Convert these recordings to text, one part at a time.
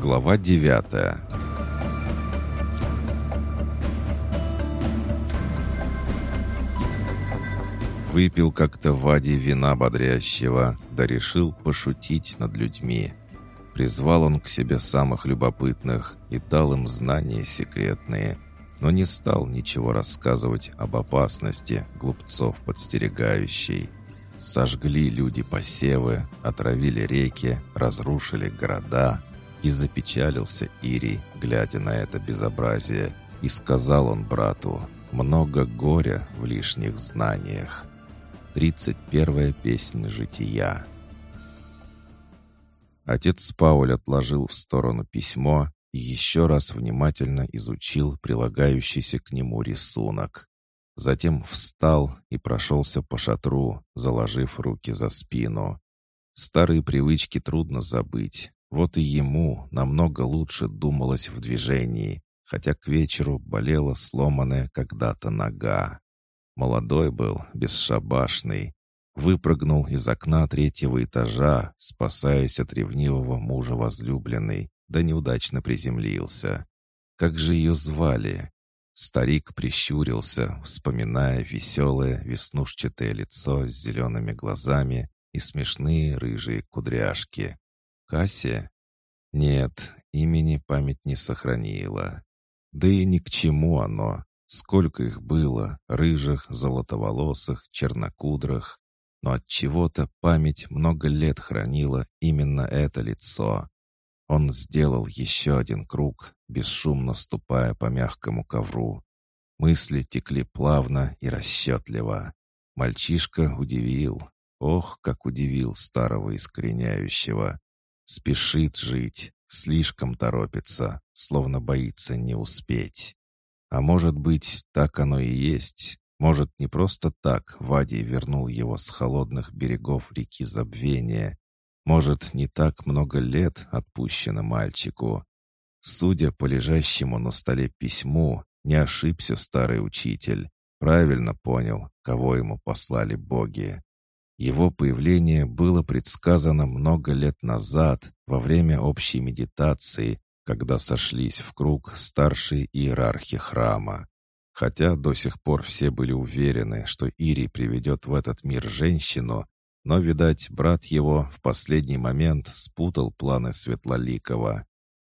Глава девятая Выпил как-то Вади вина бодрящего, да решил пошутить над людьми. Призвал он к себе самых любопытных и дал им знания секретные, но не стал ничего рассказывать об опасности глупцов подстерегающей. Сожгли люди посевы, отравили реки, разрушили города. И запечалился Ирий, глядя на это безобразие, и сказал он брату, «Много горя в лишних знаниях». Тридцать первая песня жития. Отец Пауль отложил в сторону письмо и еще раз внимательно изучил прилагающийся к нему рисунок. Затем встал и прошелся по шатру, заложив руки за спину. Старые привычки трудно забыть. Вот и ему намного лучше думалось в движении, хотя к вечеру болела сломанная когда-то нога. Молодой был, бесшабашный, Выпрыгнул из окна третьего этажа, спасаясь от ревнивого мужа возлюбленной, да неудачно приземлился. Как же ее звали? Старик прищурился, вспоминая веселое веснушчатое лицо с зелеными глазами и смешные рыжие кудряшки. Кассия? Нет, имени память не сохранила. Да и ни к чему оно. Сколько их было, рыжих, золотоволосых, чернокудрых но от чего-то память много лет хранила именно это лицо. Он сделал еще один круг, бесшумно ступая по мягкому ковру. Мысли текли плавно и расчетливо. Мальчишка удивил. Ох, как удивил старого искореняющего. Спешит жить, слишком торопится, словно боится не успеть. А может быть, так оно и есть. Может, не просто так Вадий вернул его с холодных берегов реки Забвения. Может, не так много лет отпущено мальчику. Судя по лежащему на столе письму, не ошибся старый учитель. Правильно понял, кого ему послали боги. Его появление было предсказано много лет назад, во время общей медитации, когда сошлись в круг старшие иерархи храма. Хотя до сих пор все были уверены, что Ири приведет в этот мир женщину, но, видать, брат его в последний момент спутал планы Светлоликова.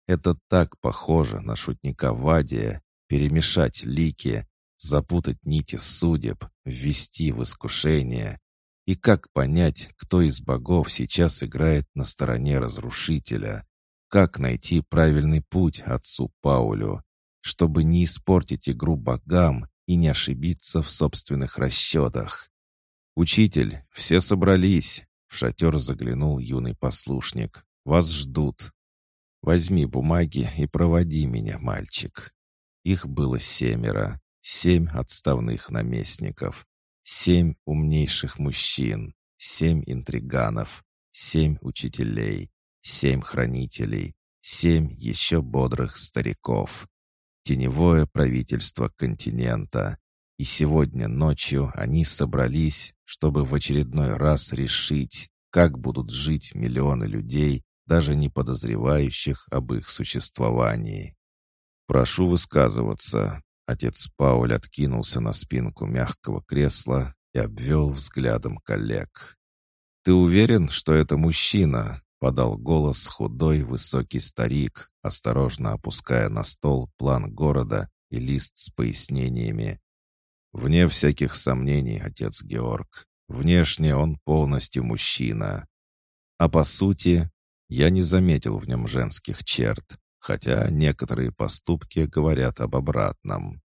Это так похоже на шутника Вадия, перемешать лики, запутать нити судеб, ввести в искушение. И как понять, кто из богов сейчас играет на стороне разрушителя? Как найти правильный путь отцу Паулю? чтобы не испортить игру богам и не ошибиться в собственных расчетах. «Учитель, все собрались!» — в шатер заглянул юный послушник. «Вас ждут. Возьми бумаги и проводи меня, мальчик». Их было семеро, семь отставных наместников, семь умнейших мужчин, семь интриганов, семь учителей, семь хранителей, семь еще бодрых стариков теневое правительство континента. И сегодня ночью они собрались, чтобы в очередной раз решить, как будут жить миллионы людей, даже не подозревающих об их существовании. «Прошу высказываться». Отец Пауль откинулся на спинку мягкого кресла и обвел взглядом коллег. «Ты уверен, что это мужчина?» подал голос худой высокий старик, осторожно опуская на стол план города и лист с пояснениями. Вне всяких сомнений, отец Георг. Внешне он полностью мужчина. А по сути, я не заметил в нем женских черт, хотя некоторые поступки говорят об обратном.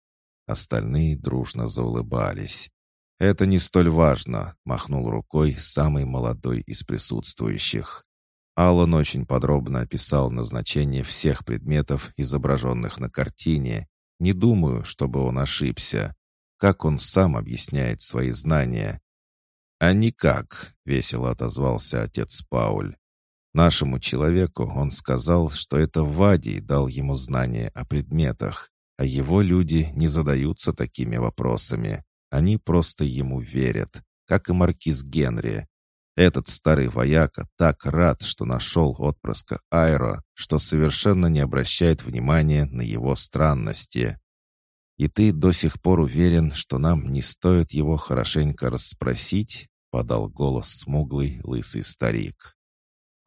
Остальные дружно заулыбались. «Это не столь важно», — махнул рукой самый молодой из присутствующих. Аллан очень подробно описал назначение всех предметов, изображенных на картине. Не думаю, чтобы он ошибся. Как он сам объясняет свои знания? «А никак», — весело отозвался отец Пауль. Нашему человеку он сказал, что это Вадий дал ему знания о предметах, а его люди не задаются такими вопросами. Они просто ему верят, как и маркиз Генри. Этот старый вояка так рад, что нашел отпрыска Айро, что совершенно не обращает внимания на его странности. «И ты до сих пор уверен, что нам не стоит его хорошенько расспросить?» — подал голос смуглый лысый старик.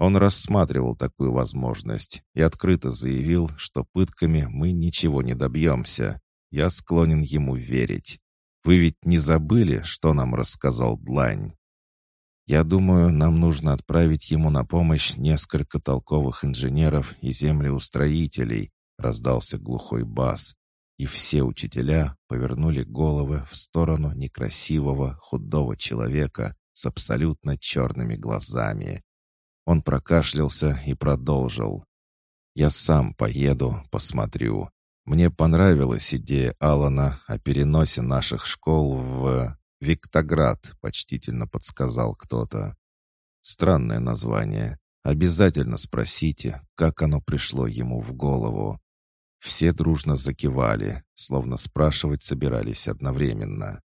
Он рассматривал такую возможность и открыто заявил, что пытками мы ничего не добьемся. Я склонен ему верить. Вы ведь не забыли, что нам рассказал Длань? Я думаю, нам нужно отправить ему на помощь несколько толковых инженеров и землеустроителей, раздался глухой бас, и все учителя повернули головы в сторону некрасивого худого человека с абсолютно черными глазами. Он прокашлялся и продолжил. «Я сам поеду, посмотрю. Мне понравилась идея Алана о переносе наших школ в... «Виктоград», — почтительно подсказал кто-то. Странное название. Обязательно спросите, как оно пришло ему в голову. Все дружно закивали, словно спрашивать собирались одновременно.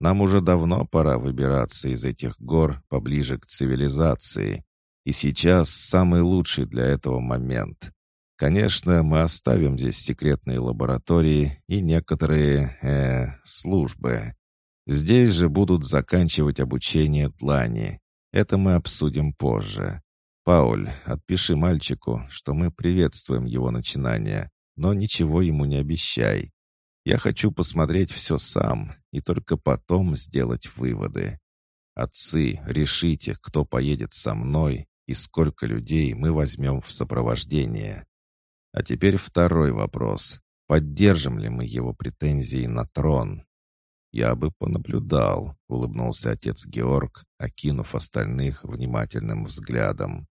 Нам уже давно пора выбираться из этих гор поближе к цивилизации. И сейчас самый лучший для этого момент. Конечно, мы оставим здесь секретные лаборатории и некоторые, э, службы. Здесь же будут заканчивать обучение длани. Это мы обсудим позже. Пауль, отпиши мальчику, что мы приветствуем его начинание, но ничего ему не обещай. Я хочу посмотреть все сам и только потом сделать выводы. Отцы, решите, кто поедет со мной и сколько людей мы возьмем в сопровождение. А теперь второй вопрос. Поддержим ли мы его претензии на трон? «Я бы понаблюдал», — улыбнулся отец Георг, окинув остальных внимательным взглядом.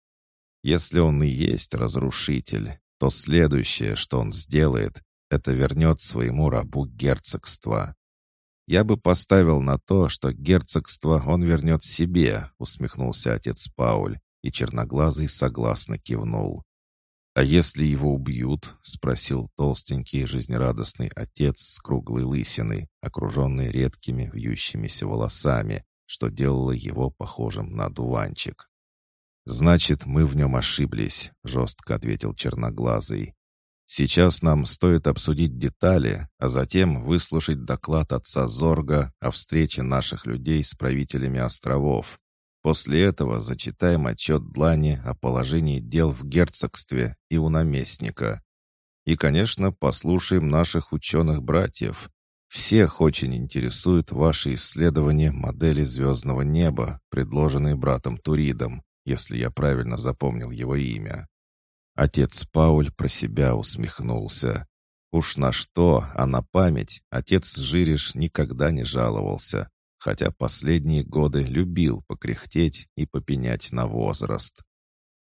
«Если он и есть разрушитель, то следующее, что он сделает, это вернет своему рабу герцогство. Я бы поставил на то, что герцогство он вернет себе», — усмехнулся отец Пауль, и черноглазый согласно кивнул. «А если его убьют?» — спросил толстенький жизнерадостный отец с круглой лысиной, окруженный редкими вьющимися волосами, что делало его похожим на дуванчик. «Значит, мы в нем ошиблись», — жестко ответил черноглазый. «Сейчас нам стоит обсудить детали, а затем выслушать доклад отца Зорга о встрече наших людей с правителями островов. После этого зачитаем отчет Длани о положении дел в герцогстве и у наместника. И, конечно, послушаем наших ученых-братьев. Всех очень интересуют ваши исследования модели звездного неба, предложенные братом Туридом, если я правильно запомнил его имя. Отец Пауль про себя усмехнулся. Уж на что, а на память отец Жириш никогда не жаловался хотя последние годы любил покряхтеть и попенять на возраст.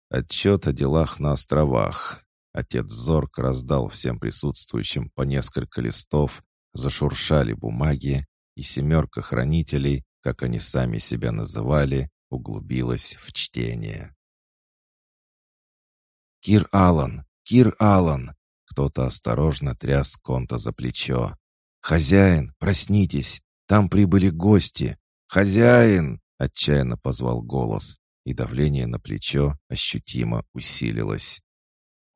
Отчет о делах на островах. Отец Зорг раздал всем присутствующим по несколько листов, зашуршали бумаги, и семерка хранителей, как они сами себя называли, углубилась в чтение. «Кир Аллан! Кир Аллан!» Кто-то осторожно тряс Конта за плечо. «Хозяин, проснитесь! Там прибыли гости. Хозяин!» — отчаянно позвал голос, и давление на плечо ощутимо усилилось.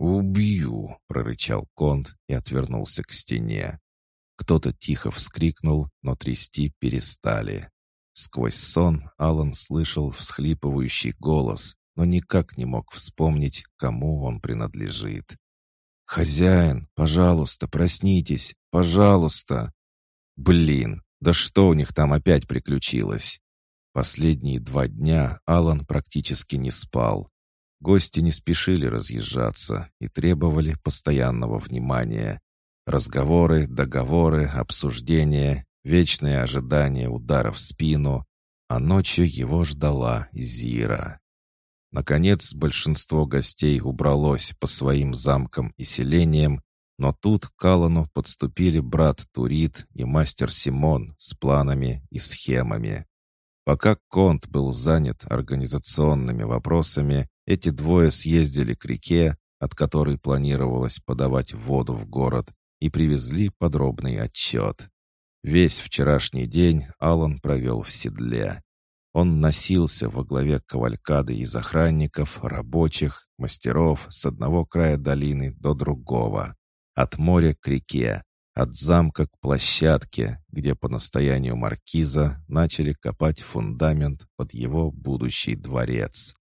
«Убью!» — прорычал Конт и отвернулся к стене. Кто-то тихо вскрикнул, но трясти перестали. Сквозь сон Алан слышал всхлипывающий голос, но никак не мог вспомнить, кому он принадлежит. «Хозяин, пожалуйста, проснитесь! Пожалуйста!» «Блин, да что у них там опять приключилось? Последние два дня Алан практически не спал. Гости не спешили разъезжаться и требовали постоянного внимания. Разговоры, договоры, обсуждения, вечное ожидание удара в спину. А ночью его ждала Зира. Наконец, большинство гостей убралось по своим замкам и селениям, но тут к Аллану подступили брат Турит и мастер Симон с планами и схемами. Пока Конт был занят организационными вопросами, эти двое съездили к реке, от которой планировалось подавать воду в город, и привезли подробный отчет. Весь вчерашний день Алан провел в седле. Он носился во главе кавалькады из охранников, рабочих, мастеров с одного края долины до другого. От моря к реке, от замка к площадке, где по настоянию маркиза начали копать фундамент под его будущий дворец.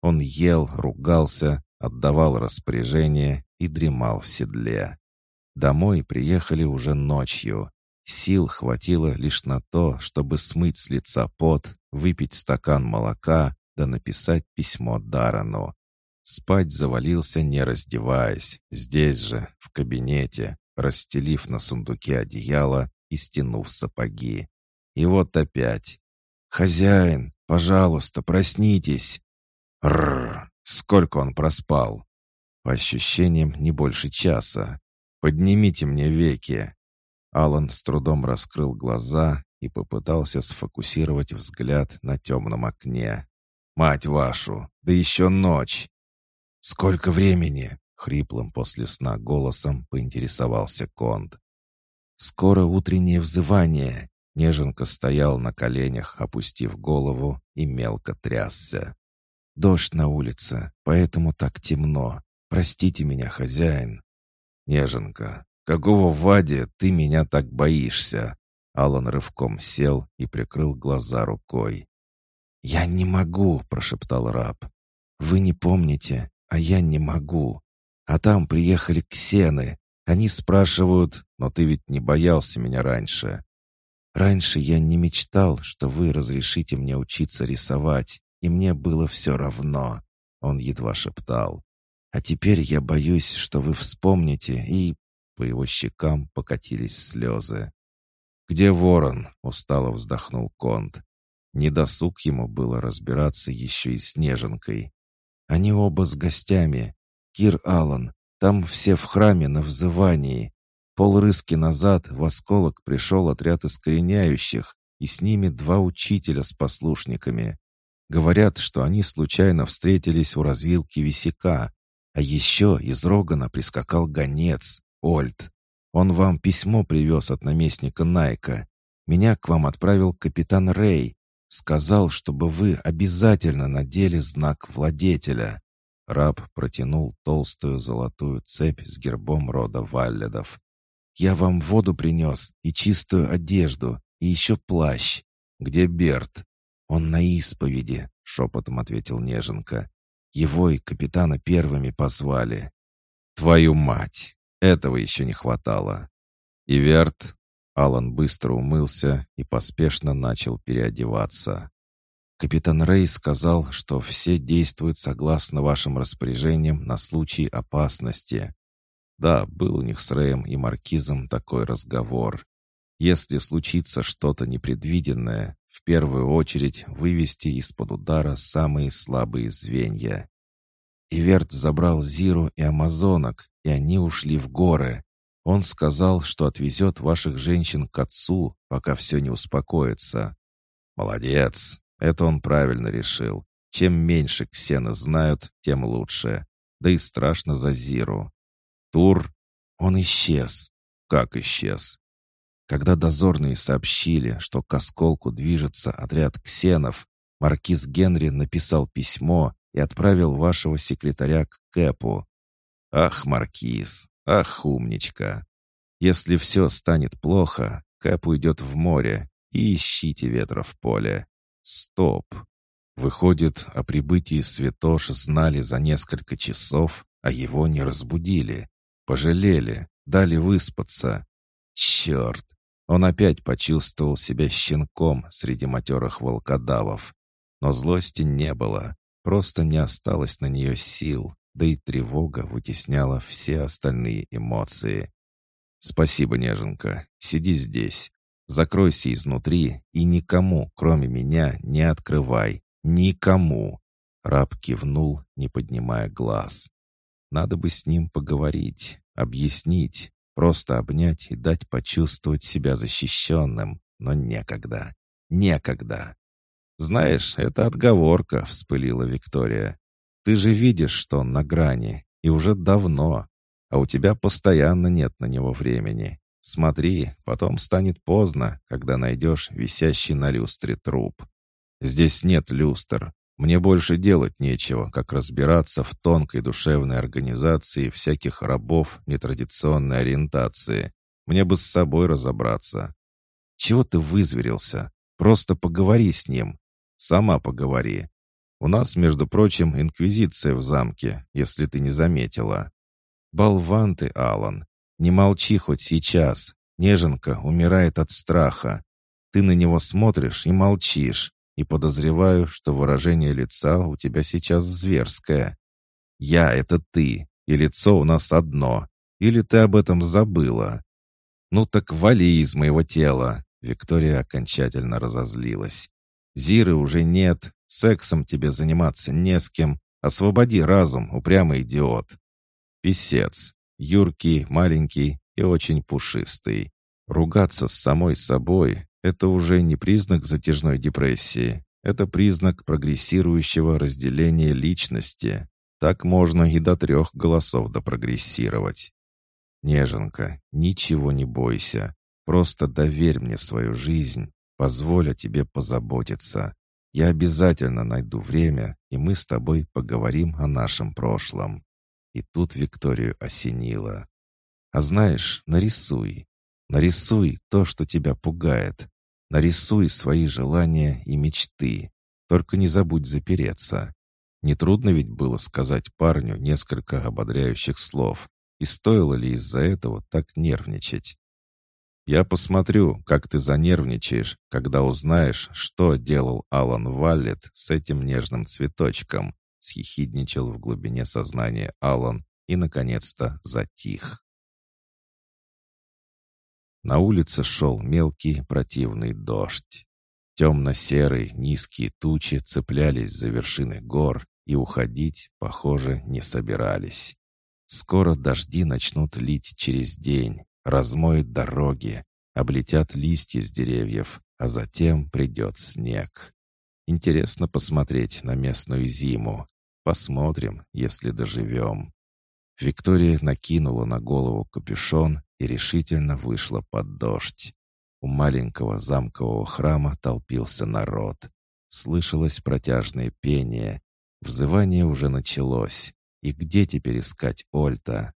Он ел, ругался, отдавал распоряжение и дремал в седле. Домой приехали уже ночью. Сил хватило лишь на то, чтобы смыть с лица пот, выпить стакан молока да написать письмо Дарану. Спать завалился, не раздеваясь, здесь же, в кабинете, расстелив на сундуке одеяло и стянув сапоги. И вот опять. «Хозяин, пожалуйста, проснитесь!» Рррр! Сколько он проспал? По ощущениям, не больше часа. Поднимите мне веки. Алан с трудом раскрыл глаза и попытался сфокусировать взгляд на темном окне. «Мать вашу! Да еще ночь!» «Сколько времени?» — хриплым после сна голосом поинтересовался Конд. «Скоро утреннее взывание!» Неженка стоял на коленях, опустив голову, и мелко трясся. «Дождь на улице, поэтому так темно. Простите меня, хозяин». «Неженка, «Какого Вади ты меня так боишься?» Алан рывком сел и прикрыл глаза рукой. «Я не могу», — прошептал раб. «Вы не помните, а я не могу. А там приехали ксены. Они спрашивают, но ты ведь не боялся меня раньше. Раньше я не мечтал, что вы разрешите мне учиться рисовать, и мне было все равно», — он едва шептал. «А теперь я боюсь, что вы вспомните и по его щекам покатились слезы. «Где ворон?» — устало вздохнул Конт. Недосуг ему было разбираться еще и с Неженкой. Они оба с гостями. Кир Аллан, там все в храме на взывании. Полрыски назад в осколок пришел отряд искореняющих, и с ними два учителя с послушниками. Говорят, что они случайно встретились у развилки висяка, а еще из Рогана прискакал гонец, Ольд, он вам письмо привез от наместника Найка. Меня к вам отправил капитан Рэй. Сказал, чтобы вы обязательно надели знак владетеля». Раб протянул толстую золотую цепь с гербом рода Валледов. «Я вам воду принес и чистую одежду, и еще плащ. Где Берт?» «Он на исповеди», — шепотом ответил Неженка. «Его и капитана первыми позвали». «Твою мать!» Этого еще не хватало. Иверт, Алан быстро умылся и поспешно начал переодеваться. Капитан Рэй сказал, что все действуют согласно вашим распоряжениям на случай опасности. Да, был у них с Рэем и Маркизом такой разговор. Если случится что-то непредвиденное, в первую очередь вывести из-под удара самые слабые звенья. Иверт забрал Зиру и Амазонок, и они ушли в горы. Он сказал, что отвезет ваших женщин к отцу, пока все не успокоится. Молодец. Это он правильно решил. Чем меньше Ксена знают, тем лучше. Да и страшно за Зиру. Тур, он исчез. Как исчез? Когда дозорные сообщили, что к осколку движется отряд ксенов, маркиз Генри написал письмо и отправил вашего секретаря к Кэпу. Ах, Маркиз, ах, умничка. Если все станет плохо, Кэп уйдет в море и ищите ветра в поле. Стоп. Выходит, о прибытии Святош знали за несколько часов, а его не разбудили. Пожалели, дали выспаться. Черт! Он опять почувствовал себя щенком среди матерых волкодавов. Но злости не было, просто не осталось на нее сил да и тревога вытесняла все остальные эмоции. «Спасибо, неженка. Сиди здесь. Закройся изнутри и никому, кроме меня, не открывай. Никому!» Раб кивнул, не поднимая глаз. «Надо бы с ним поговорить, объяснить, просто обнять и дать почувствовать себя защищенным, но некогда. Некогда!» «Знаешь, это отговорка», — вспылила Виктория. Ты же видишь, что он на грани, и уже давно, а у тебя постоянно нет на него времени. Смотри, потом станет поздно, когда найдешь висящий на люстре труп. Здесь нет люстр. Мне больше делать нечего, как разбираться в тонкой душевной организации всяких рабов нетрадиционной ориентации. Мне бы с собой разобраться. Чего ты вызверился? Просто поговори с ним. Сама поговори. У нас, между прочим, инквизиция в замке, если ты не заметила. Болван ты, Алан. Не молчи хоть сейчас. Неженка умирает от страха. Ты на него смотришь и молчишь и подозреваю, что выражение лица у тебя сейчас зверское. Я — это ты, и лицо у нас одно. Или ты об этом забыла? Ну так вали из моего тела. Виктория окончательно разозлилась. Зиры уже нет, сексом тебе заниматься не с кем. Освободи разум, упрямый идиот. Писец. Юркий, маленький и очень пушистый. Ругаться с самой собой это уже не признак затяжной депрессии. Это признак прогрессирующего разделения личности. Так можно и до трех голосов допрогрессировать. Неженка, ничего не бойся. Просто доверь мне свою жизнь. Позволь о тебе позаботиться. Я обязательно найду время, и мы с тобой поговорим о нашем прошлом. И тут Викторию осенило. А знаешь, нарисуй. Нарисуй то, что тебя пугает. Нарисуй свои желания и мечты. Только не забудь запереться. Нетрудно ведь было сказать парню несколько ободряющих слов. И стоило ли из-за этого так нервничать? Я посмотрю, как ты занервничаешь, когда узнаешь, что делал Алан Валлет с этим нежным цветочком, схихидничал в глубине сознания Алан и, наконец-то, затих. На улице шел мелкий противный дождь. Темно-серые низкие тучи цеплялись за вершины гор и уходить, похоже, не собирались. Скоро дожди начнут лить через день, размоют дороги, облетят листья с деревьев, а затем придет снег. Интересно посмотреть на местную зиму. Посмотрим, если доживем. Виктория накинула на голову капюшон и решительно вышла под дождь. У маленького замкового храма толпился народ. Слышалось протяжное пение. Взывание уже началось. И где теперь искать Ольта?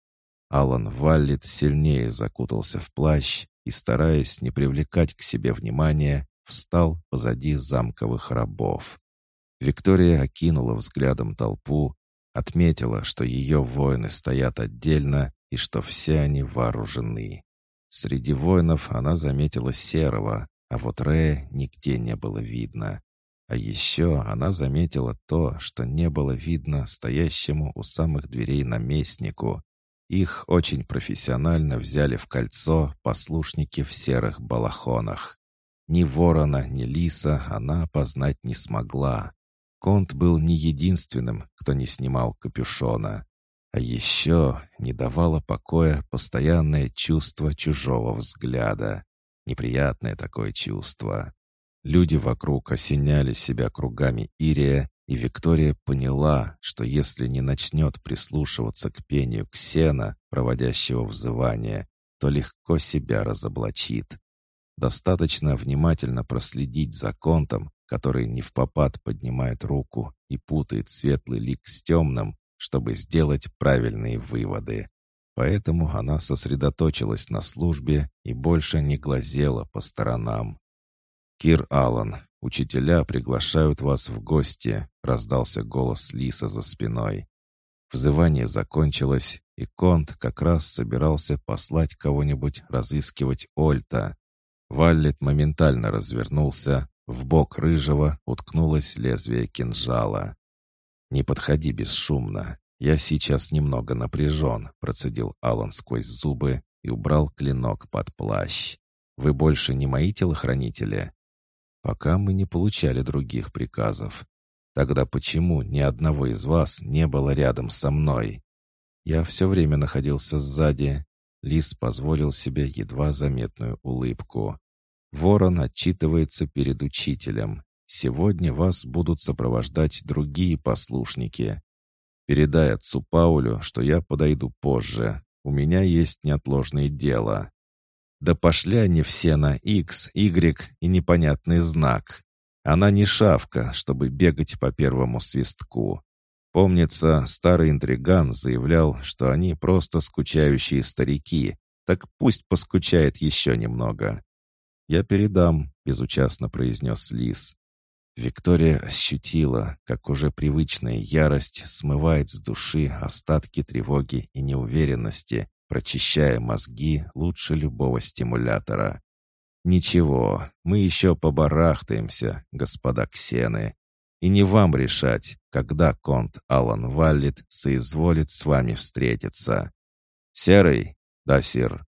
Алан Валлит сильнее закутался в плащ и, стараясь не привлекать к себе внимания, встал позади замковых рабов. Виктория окинула взглядом толпу, отметила, что ее воины стоят отдельно и что все они вооружены. Среди воинов она заметила Серого, а вот Рея нигде не было видно. А еще она заметила то, что не было видно стоящему у самых дверей наместнику. Их очень профессионально взяли в кольцо послушники в серых балахонах. Ни ворона, ни лиса она опознать не смогла. Конт был не единственным, кто не снимал капюшона. А еще не давало покоя постоянное чувство чужого взгляда. Неприятное такое чувство. Люди вокруг осеняли себя кругами Ирия, и Виктория поняла, что если не начнет прислушиваться к пению Ксена, проводящего взывание, то легко себя разоблачит. Достаточно внимательно проследить за контом, который не в попад поднимает руку и путает светлый лик с темным, чтобы сделать правильные выводы. Поэтому она сосредоточилась на службе и больше не глазела по сторонам. «Кир Аллан, учителя приглашают вас в гости», — раздался голос Лиса за спиной. Взывание закончилось, и Конт как раз собирался послать кого-нибудь разыскивать Ольта. Валлет моментально развернулся, в бок рыжего уткнулось лезвие кинжала. «Не подходи бесшумно. Я сейчас немного напряжен», — процедил Алан сквозь зубы и убрал клинок под плащ. «Вы больше не мои телохранители?» «Пока мы не получали других приказов. Тогда почему ни одного из вас не было рядом со мной?» Я все время находился сзади. Лис позволил себе едва заметную улыбку. Ворон отчитывается перед учителем. Сегодня вас будут сопровождать другие послушники. Передай отцу Паулю, что я подойду позже. У меня есть неотложное дело. Да пошли они все на X, Y и непонятный знак. Она не шавка, чтобы бегать по первому свистку. Помнится, старый интриган заявлял, что они просто скучающие старики, так пусть поскучает еще немного. «Я передам», — безучастно произнес Лис. Виктория ощутила, как уже привычная ярость смывает с души остатки тревоги и неуверенности, прочищая мозги лучше любого стимулятора. «Ничего, мы еще побарахтаемся, господа ксены. И не вам решать, когда конт Алан Валлит соизволит с вами встретиться. Серый? Да, сир.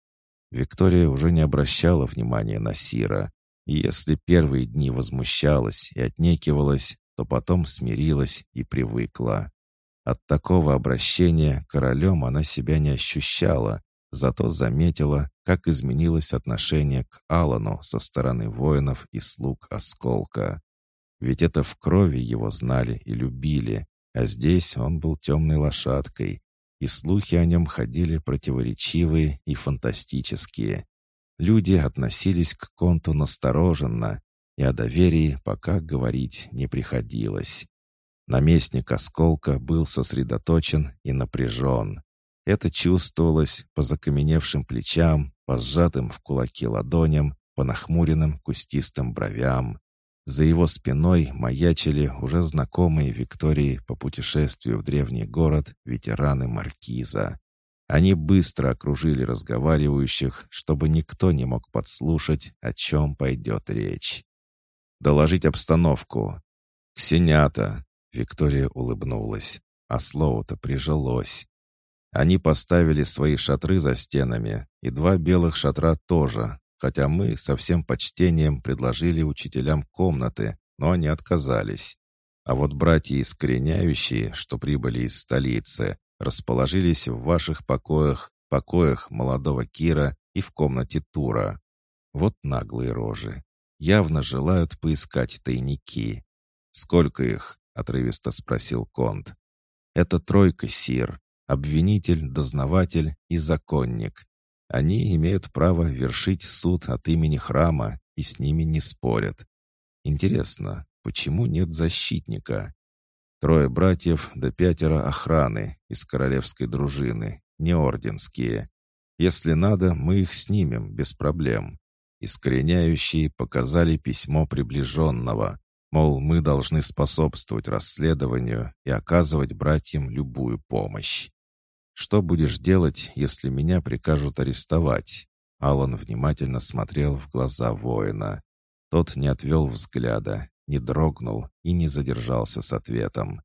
Виктория уже не обращала внимания на Сира, и если первые дни возмущалась и отнекивалась, то потом смирилась и привыкла. От такого обращения королем она себя не ощущала, зато заметила, как изменилось отношение к Алану со стороны воинов и слуг Осколка. Ведь это в крови его знали и любили, а здесь он был темной лошадкой, и слухи о нем ходили противоречивые и фантастические. Люди относились к Конту настороженно, и о доверии пока говорить не приходилось. Наместник Осколка был сосредоточен и напряжен. Это чувствовалось по закаменевшим плечам, по сжатым в кулаки ладоням, по нахмуренным кустистым бровям. За его спиной маячили уже знакомые Виктории по путешествию в древний город ветераны Маркиза. Они быстро окружили разговаривающих, чтобы никто не мог подслушать, о чем пойдет речь. «Доложить обстановку». «Ксенята», — Виктория улыбнулась, а слово-то прижилось. Они поставили свои шатры за стенами, и два белых шатра тоже, хотя мы со всем почтением предложили учителям комнаты, но они отказались. А вот братья искореняющие, что прибыли из столицы, расположились в ваших покоях, покоях молодого Кира и в комнате Тура. Вот наглые рожи. Явно желают поискать тайники. «Сколько их?» — отрывисто спросил Конт. «Это тройка, Сир. Обвинитель, дознаватель и законник. Они имеют право вершить суд от имени храма и с ними не спорят. Интересно, почему нет защитника? Трое братьев да пятеро охраны из королевской дружины, не орденские. Если надо, мы их снимем без проблем. Искореняющие показали письмо приближенного, мол, мы должны способствовать расследованию и оказывать братьям любую помощь. «Что будешь делать, если меня прикажут арестовать?» Алан внимательно смотрел в глаза воина. Тот не отвел взгляда, не дрогнул и не задержался с ответом.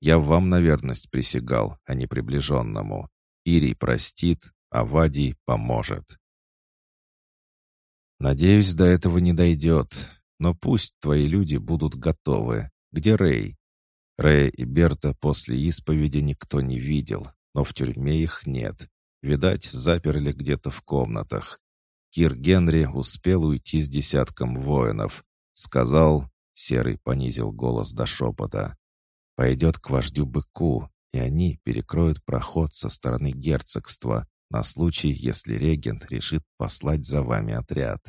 «Я вам на верность присягал, а не приближенному. Ирий простит, а Вадий поможет». «Надеюсь, до этого не дойдет, но пусть твои люди будут готовы. Где Рэй?» Рэя и Берта после исповеди никто не видел, но в тюрьме их нет. Видать, заперли где-то в комнатах. Кир Генри успел уйти с десятком воинов. Сказал, Серый понизил голос до шепота, «Пойдет к вождю быку, и они перекроют проход со стороны герцогства на случай, если регент решит послать за вами отряд.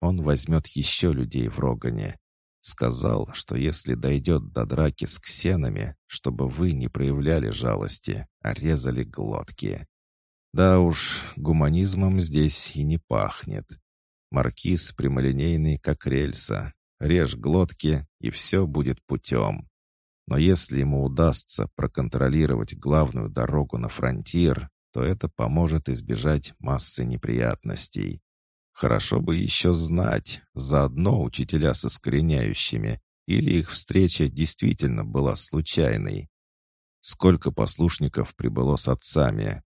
Он возьмет еще людей в Рогане. Сказал, что если дойдет до драки с ксенами, чтобы вы не проявляли жалости, а резали глотки. Да уж, гуманизмом здесь и не пахнет. Маркиз прямолинейный, как рельса. Режь глотки, и все будет путем. Но если ему удастся проконтролировать главную дорогу на фронтир, то это поможет избежать массы неприятностей. Хорошо бы еще знать, заодно учителя с искореняющими, или их встреча действительно была случайной. Сколько послушников прибыло с отцами?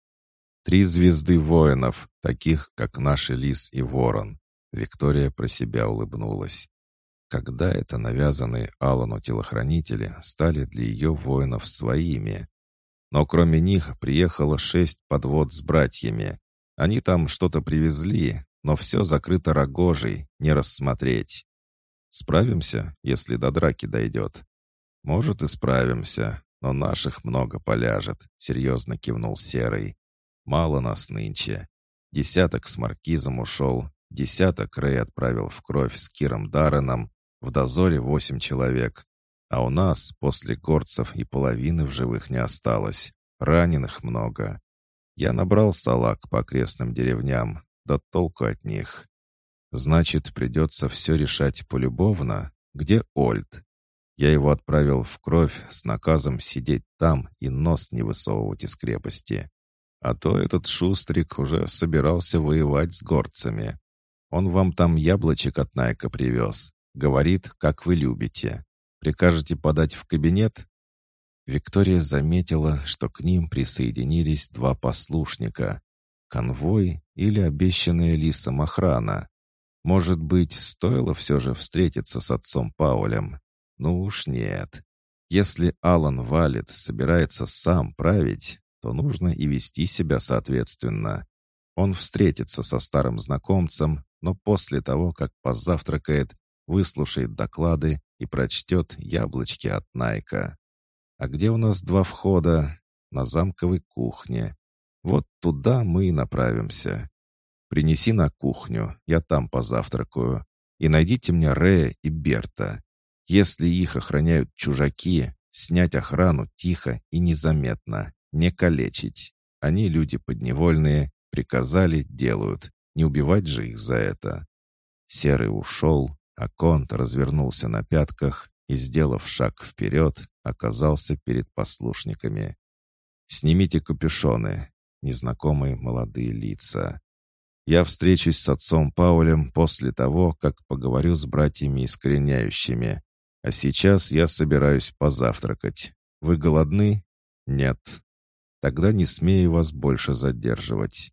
Три звезды воинов, таких, как наши Лис и Ворон. Виктория про себя улыбнулась. Когда это навязанные Алану телохранители стали для ее воинов своими? Но кроме них приехало шесть подвод с братьями. Они там что-то привезли, но все закрыто рогожей, не рассмотреть. Справимся, если до драки дойдет. Может, и справимся, но наших много поляжет, серьезно кивнул Серый. Мало нас нынче. Десяток с маркизом ушел, десяток Рэй отправил в кровь с Киром Дарреном, В дозоре восемь человек. А у нас после горцев и половины в живых не осталось. Раненых много. Я набрал салак по окрестным деревням, да толку от них. Значит, придется все решать полюбовно. Где Ольд? Я его отправил в кровь с наказом сидеть там и нос не высовывать из крепости. А то этот шустрик уже собирался воевать с горцами. Он вам там яблочек от Найка привез. Говорит, как вы любите. Прикажете подать в кабинет? Виктория заметила, что к ним присоединились два послушника. Конвой или обещанная лисом охрана. Может быть, стоило все же встретиться с отцом Паулем? Ну уж нет. Если Алан Валет собирается сам править, то нужно и вести себя соответственно. Он встретится со старым знакомцем, но после того, как позавтракает, выслушает доклады и прочтет яблочки от Найка. А где у нас два входа? На замковой кухне. Вот туда мы и направимся. Принеси на кухню, я там позавтракаю. И найдите мне Рея и Берта. Если их охраняют чужаки, снять охрану тихо и незаметно, не калечить. Они люди подневольные, приказали, делают. Не убивать же их за это. Серый ушел, а Конт развернулся на пятках и, сделав шаг вперед, оказался перед послушниками. «Снимите капюшоны», незнакомые молодые лица. «Я встречусь с отцом Паулем после того, как поговорю с братьями искореняющими. А сейчас я собираюсь позавтракать. Вы голодны? Нет. Тогда не смею вас больше задерживать».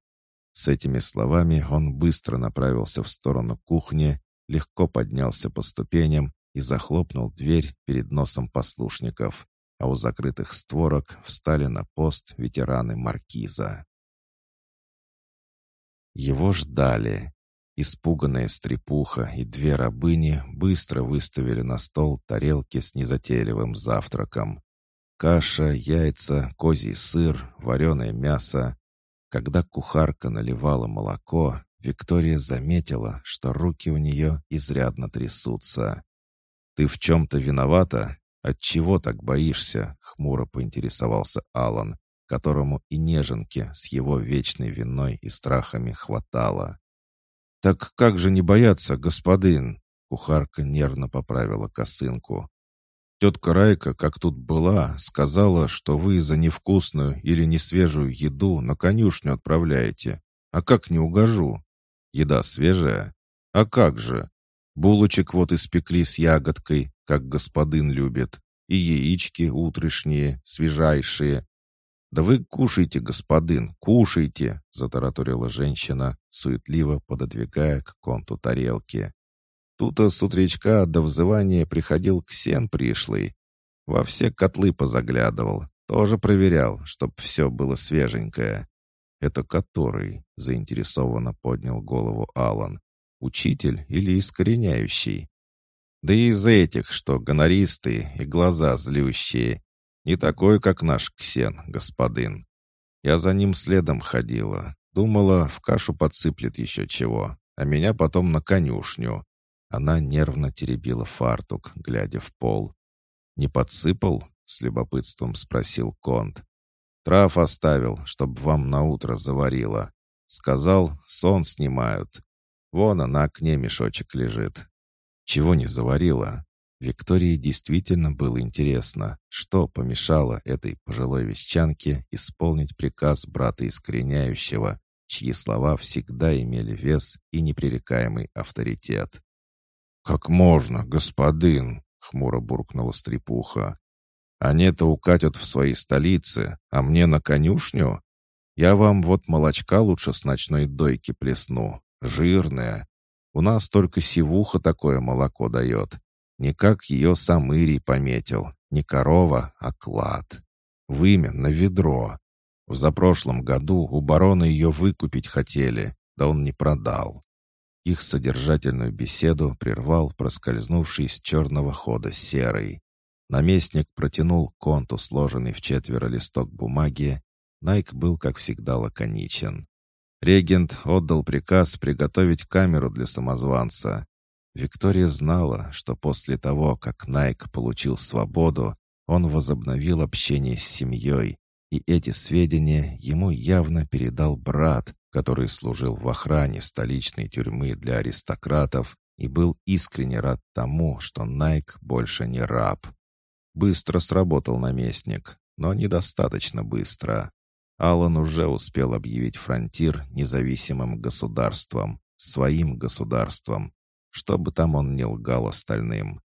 С этими словами он быстро направился в сторону кухни, легко поднялся по ступеням и захлопнул дверь перед носом послушников, а у закрытых створок встали на пост ветераны маркиза. Его ждали. Испуганная стрепуха и две рабыни быстро выставили на стол тарелки с незатейливым завтраком. Каша, яйца, козий сыр, вареное мясо. Когда кухарка наливала молоко, Виктория заметила, что руки у нее изрядно трясутся. «Ты в чем-то виновата? Отчего так боишься?» — хмуро поинтересовался Алан, которому и неженки с его вечной виной и страхами хватало. «Так как же не бояться, господин?» Кухарка нервно поправила косынку. «Тетка Райка, как тут была, сказала, что вы за невкусную или несвежую еду на конюшню отправляете. А как не угожу?» Еда свежая? А как же? Булочек вот испекли с ягодкой, как господин любит. И яички утрешние, свежайшие. «Да вы кушайте, господин, кушайте!» — затараторила женщина, суетливо пододвигая к конту тарелки. Тут с утречка до взывания приходил Ксен пришлый. Во все котлы позаглядывал, тоже проверял, чтоб все было свеженькое. «Это который?» — заинтересованно поднял голову Алан. «Учитель или искореняющий?» «Да и из этих, что гонористые и глаза злющие. Не такой, как наш Ксен, господин. Я за ним следом ходила. Думала, в кашу подсыплет еще чего, а меня потом на конюшню». Она нервно теребила фартук, глядя в пол. «Не подсыпал?» — с любопытством спросил Конт. Трав оставил, чтоб вам на утро заварило. Сказал, сон снимают. Вон на окне мешочек лежит. Чего не заварила? Виктории действительно было интересно, что помешало этой пожилой вещанке исполнить приказ брата искореняющего, чьи слова всегда имели вес и непререкаемый авторитет. «Как можно, господин?» — хмуро буркнула стрепуха. Они-то укатят в свои столицы, а мне на конюшню? Я вам вот молочка лучше с ночной дойки плесну. Жирное. У нас только сивуха такое молоко дает. Не как ее сам Ирий пометил. Не корова, а клад. Вымя на ведро. В запрошлом году у барона ее выкупить хотели, да он не продал. Их содержательную беседу прервал проскользнувший с черного хода серый. Наместник протянул конту сложенный в четверо листок бумаги. Найк был, как всегда, лаконичен. Регент отдал приказ приготовить камеру для самозванца. Виктория знала, что после того, как Найк получил свободу, он возобновил общение с семьей, и эти сведения ему явно передал брат, который служил в охране столичной тюрьмы для аристократов и был искренне рад тому, что Найк больше не раб. Быстро сработал наместник, но недостаточно быстро. Аллан уже успел объявить фронтир независимым государством, своим государством, чтобы там он не лгал остальным.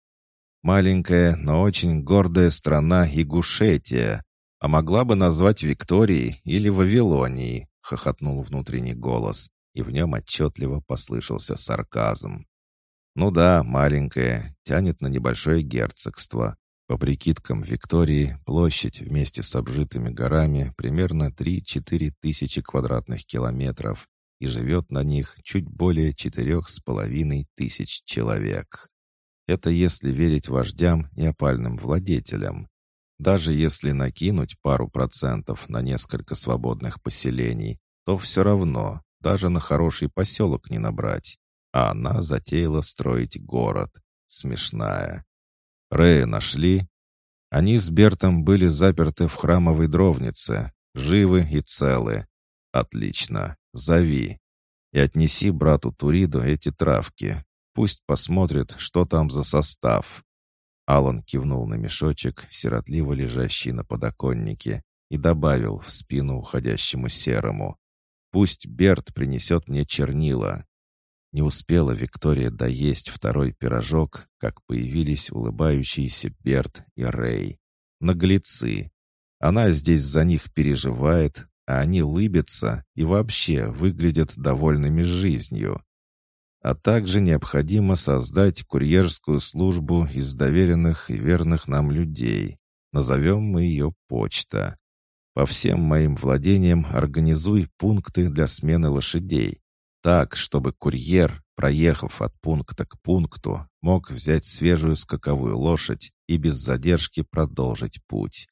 Маленькая, но очень гордая страна Игушетия, а могла бы назвать Викторией или Вавилонией, хохотнул внутренний голос, и в нем отчетливо послышался сарказм. Ну да, маленькая, тянет на небольшое герцогство. По прикидкам Виктории, площадь вместе с обжитыми горами примерно 3-4 тысячи квадратных километров, и живет на них чуть более четырех с половиной тысяч человек. Это если верить вождям и опальным владетелям. Даже если накинуть пару процентов на несколько свободных поселений, то все равно даже на хороший поселок не набрать. А она затеяла строить город. Смешная. Рэя нашли. Они с Бертом были заперты в храмовой дровнице, живы и целы. Отлично. Зови. И отнеси брату Туриду эти травки. Пусть посмотрит, что там за состав». Алан кивнул на мешочек, сиротливо лежащий на подоконнике, и добавил в спину уходящему серому. «Пусть Берт принесет мне чернила». Не успела Виктория доесть второй пирожок, как появились улыбающиеся Берт и Рэй. Наглецы. Она здесь за них переживает, а они лыбятся и вообще выглядят довольными жизнью. А также необходимо создать курьерскую службу из доверенных и верных нам людей. Назовем мы ее «Почта». По всем моим владениям организуй пункты для смены лошадей. Так, чтобы курьер, проехав от пункта к пункту, мог взять свежую скаковую лошадь и без задержки продолжить путь.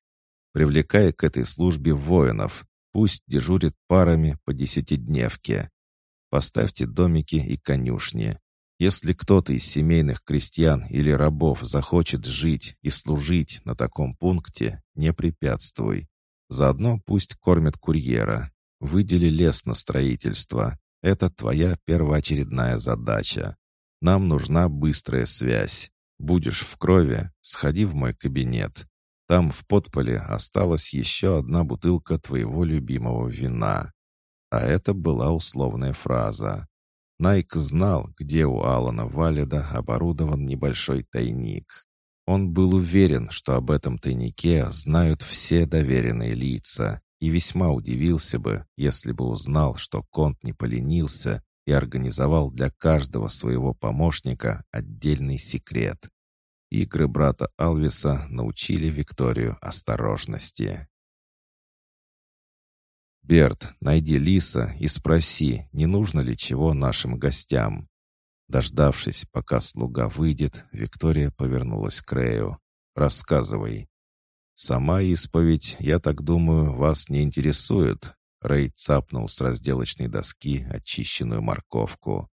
Привлекая к этой службе воинов, Пусть дежурит парами по десятидневке. Поставьте домики и конюшни. Если кто-то из семейных крестьян или рабов захочет жить и служить на таком пункте, не препятствуй. Заодно пусть кормят курьера. Выдели лес на строительство. Это твоя первоочередная задача. Нам нужна быстрая связь. Будешь в крови, сходи в мой кабинет. Там в подполе осталась еще одна бутылка твоего любимого вина. А это была условная фраза. Найк знал, где у Алана Валида оборудован небольшой тайник. Он был уверен, что об этом тайнике знают все доверенные лица, и весьма удивился бы, если бы узнал, что Конт не поленился и организовал для каждого своего помощника отдельный секрет. Игры брата Алвиса научили Викторию осторожности. «Берт, найди Лиса и спроси, не нужно ли чего нашим гостям». Дождавшись, пока слуга выйдет, Виктория повернулась к Рэю. «Рассказывай». «Сама исповедь, я так думаю, вас не интересует». Рэй цапнул с разделочной доски очищенную морковку.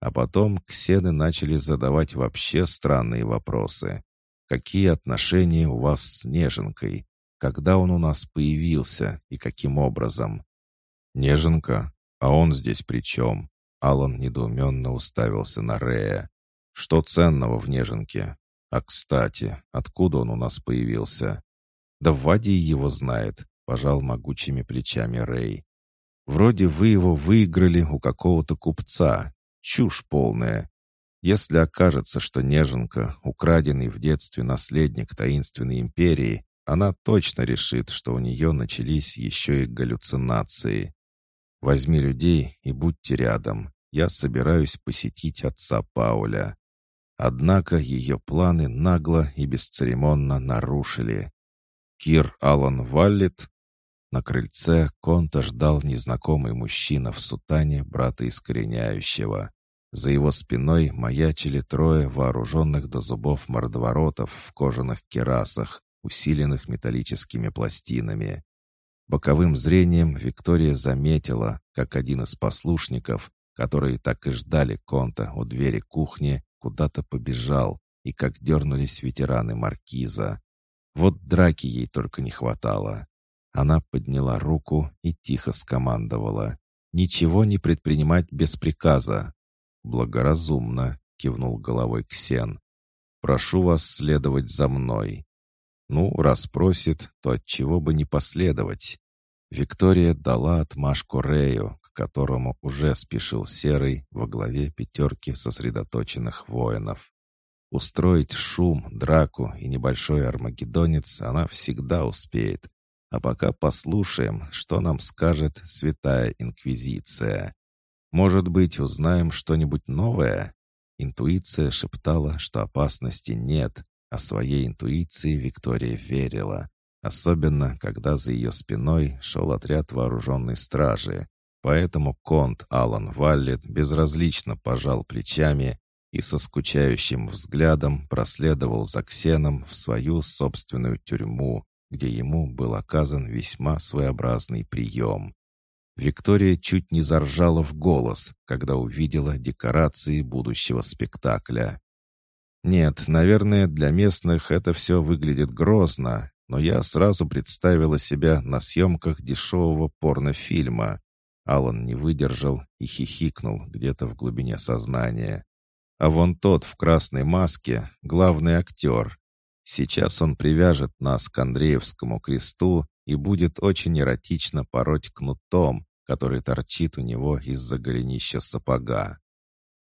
А потом ксены начали задавать вообще странные вопросы. Какие отношения у вас с Неженкой? Когда он у нас появился и каким образом? Неженка? А он здесь при чем? Алан недоуменно уставился на Рея. Что ценного в Неженке? А кстати, откуда он у нас появился? Да Вади его знает, пожал могучими плечами Рэй. Вроде вы его выиграли у какого-то купца, Чушь полная. Если окажется, что Неженка, украденный в детстве наследник таинственной империи, она точно решит, что у нее начались еще и галлюцинации. Возьми людей и будьте рядом. Я собираюсь посетить отца Пауля. Однако ее планы нагло и бесцеремонно нарушили. Кир Аллан Валлет на крыльце Конта ждал незнакомый мужчина в сутане брата Искореняющего. За его спиной маячили трое вооруженных до зубов мордоворотов в кожаных керасах, усиленных металлическими пластинами. Боковым зрением Виктория заметила, как один из послушников, которые так и ждали Конта у двери кухни, куда-то побежал, и как дернулись ветераны Маркиза. Вот драки ей только не хватало. Она подняла руку и тихо скомандовала. «Ничего не предпринимать без приказа». «Благоразумно», — кивнул головой Ксен. «Прошу вас следовать за мной». Ну, раз просит, то от чего бы не последовать. Виктория дала отмашку Рею, к которому уже спешил Серый во главе пятерки сосредоточенных воинов. Устроить шум, драку и небольшой армагеддонец она всегда успеет. А пока послушаем, что нам скажет Святая Инквизиция. Может быть, узнаем что-нибудь новое? Интуиция шептала, что опасности нет, а своей интуиции Виктория верила, особенно когда за ее спиной шел отряд вооруженной стражи. Поэтому конт Алан Валлет безразлично пожал плечами и со скучающим взглядом проследовал за Ксеном в свою собственную тюрьму, где ему был оказан весьма своеобразный прием. Виктория чуть не заржала в голос, когда увидела декорации будущего спектакля. Нет, наверное, для местных это все выглядит грозно, но я сразу представила себя на съемках дешевого порнофильма. Алан не выдержал и хихикнул где-то в глубине сознания. А вон тот в красной маске — главный актер. Сейчас он привяжет нас к Андреевскому кресту и будет очень эротично пороть кнутом, который торчит у него из-за голенища сапога.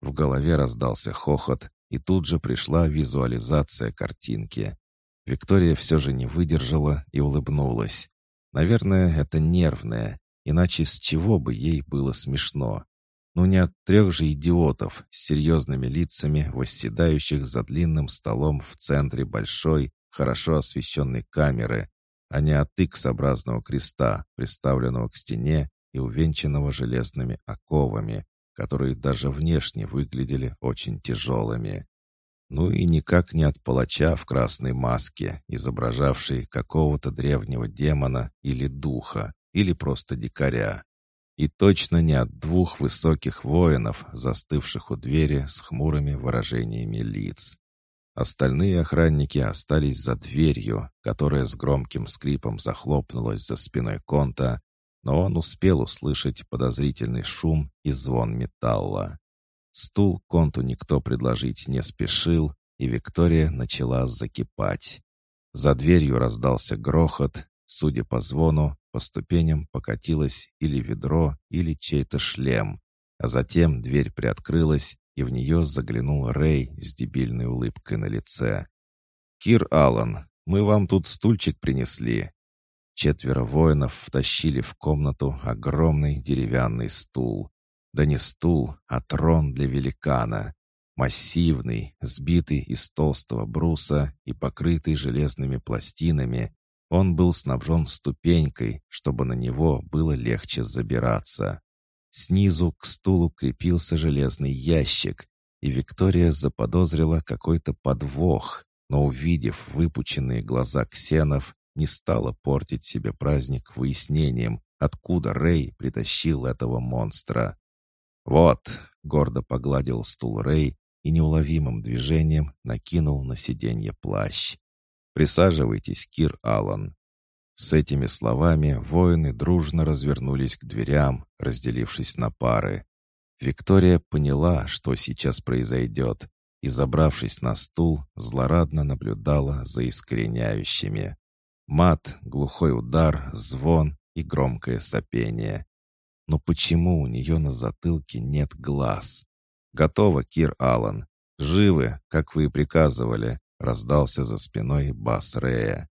В голове раздался хохот, и тут же пришла визуализация картинки. Виктория все же не выдержала и улыбнулась. Наверное, это нервное, иначе с чего бы ей было смешно? Ну не от трех же идиотов с серьезными лицами, восседающих за длинным столом в центре большой, хорошо освещенной камеры, а не от X-образного креста, приставленного к стене и увенчанного железными оковами, которые даже внешне выглядели очень тяжелыми. Ну и никак не от палача в красной маске, изображавшей какого-то древнего демона или духа, или просто дикаря. И точно не от двух высоких воинов, застывших у двери с хмурыми выражениями лиц. Остальные охранники остались за дверью, которая с громким скрипом захлопнулась за спиной Конта, но он успел услышать подозрительный шум и звон металла. Стул Конту никто предложить не спешил, и Виктория начала закипать. За дверью раздался грохот, судя по звону, по ступеням покатилось или ведро, или чей-то шлем, а затем дверь приоткрылась, и в нее заглянул Рэй с дебильной улыбкой на лице. «Кир Аллан, мы вам тут стульчик принесли. Четверо воинов втащили в комнату огромный деревянный стул. Да не стул, а трон для великана. Массивный, сбитый из толстого бруса и покрытый железными пластинами, он был снабжен ступенькой, чтобы на него было легче забираться. Снизу к стулу крепился железный ящик, и Виктория заподозрила какой-то подвох, но, увидев выпученные глаза ксенов, не стала портить себе праздник выяснением, откуда Рэй притащил этого монстра. «Вот», — гордо погладил стул Рэй и неуловимым движением накинул на сиденье плащ. «Присаживайтесь, Кир Аллан». С этими словами воины дружно развернулись к дверям, разделившись на пары. Виктория поняла, что сейчас произойдет, и, забравшись на стул, злорадно наблюдала за искореняющими. Мат, глухой удар, звон и громкое сопение. Но почему у нее на затылке нет глаз? «Готово, Кир Аллан. Живы, как вы и приказывали», — раздался за спиной бас Рея.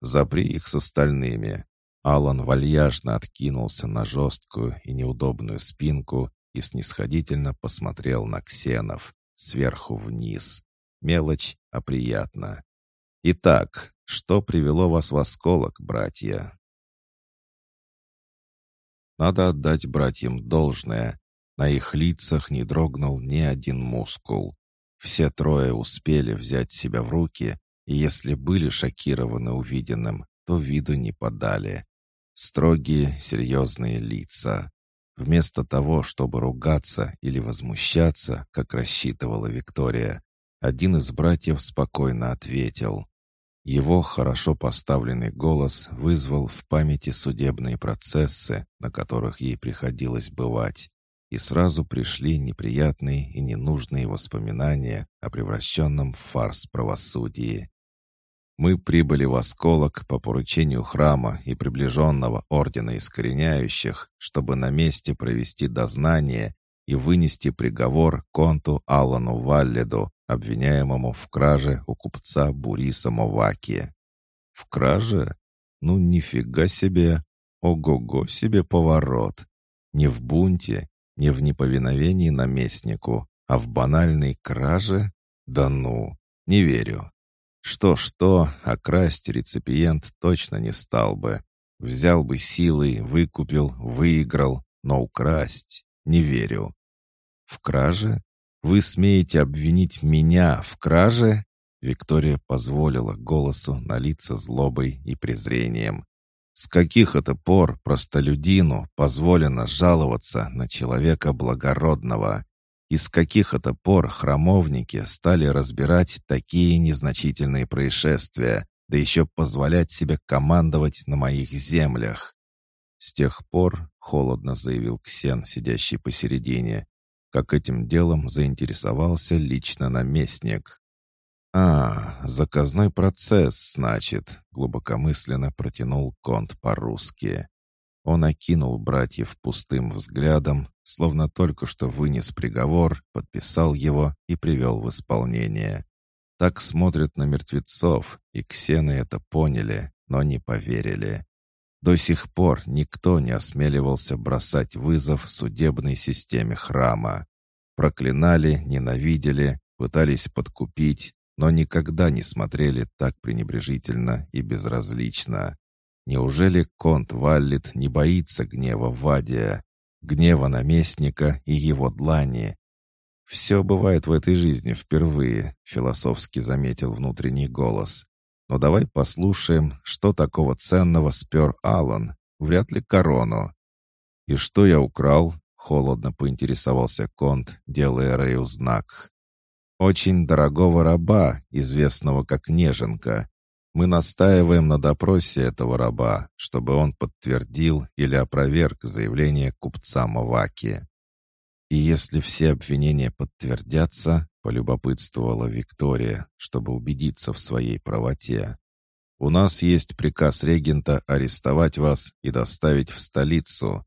«Запри их с остальными». Алан вальяжно откинулся на жесткую и неудобную спинку и снисходительно посмотрел на ксенов, сверху вниз. Мелочь, а приятно. «Итак, что привело вас в осколок, братья?» Надо отдать братьям должное. На их лицах не дрогнул ни один мускул. Все трое успели взять себя в руки, и если были шокированы увиденным, то виду не подали. Строгие, серьезные лица. Вместо того, чтобы ругаться или возмущаться, как рассчитывала Виктория, один из братьев спокойно ответил. Его хорошо поставленный голос вызвал в памяти судебные процессы, на которых ей приходилось бывать, и сразу пришли неприятные и ненужные воспоминания о превращенном в фарс правосудии. Мы прибыли в осколок по поручению храма и приближенного Ордена Искореняющих, чтобы на месте провести дознание и вынести приговор конту Аллану Валледу, обвиняемому в краже у купца Буриса Моваки. В краже? Ну, нифига себе! Ого-го себе поворот! Не в бунте, не в неповиновении наместнику, а в банальной краже? Да ну, не верю. Что-что, а красть реципиент точно не стал бы. Взял бы силой, выкупил, выиграл, но украсть не верю. В краже? Вы смеете обвинить меня в краже? Виктория позволила голосу налиться злобой и презрением. С каких это пор простолюдину позволено жаловаться на человека благородного? Из каких это пор храмовники стали разбирать такие незначительные происшествия, да еще позволять себе командовать на моих землях? С тех пор, холодно заявил Ксен, сидящий посередине, как этим делом заинтересовался лично наместник. «А, заказной процесс, значит», — глубокомысленно протянул Конт по-русски. Он окинул братьев пустым взглядом, словно только что вынес приговор, подписал его и привел в исполнение. Так смотрят на мертвецов, и ксены это поняли, но не поверили. До сих пор никто не осмеливался бросать вызов судебной системе храма. Проклинали, ненавидели, пытались подкупить, но никогда не смотрели так пренебрежительно и безразлично. Неужели Конт Валлит не боится гнева Вадия, гнева наместника и его длани? «Все бывает в этой жизни впервые», — философски заметил внутренний голос. «Но давай послушаем, что такого ценного спер Алан. Вряд ли корону». «И что я украл?» — холодно поинтересовался Конт, делая Рэю знак. «Очень дорогого раба, известного как Неженка. Мы настаиваем на допросе этого раба, чтобы он подтвердил или опроверг заявление купца Маваки. И если все обвинения подтвердятся, полюбопытствовала Виктория, чтобы убедиться в своей правоте. У нас есть приказ регента арестовать вас и доставить в столицу.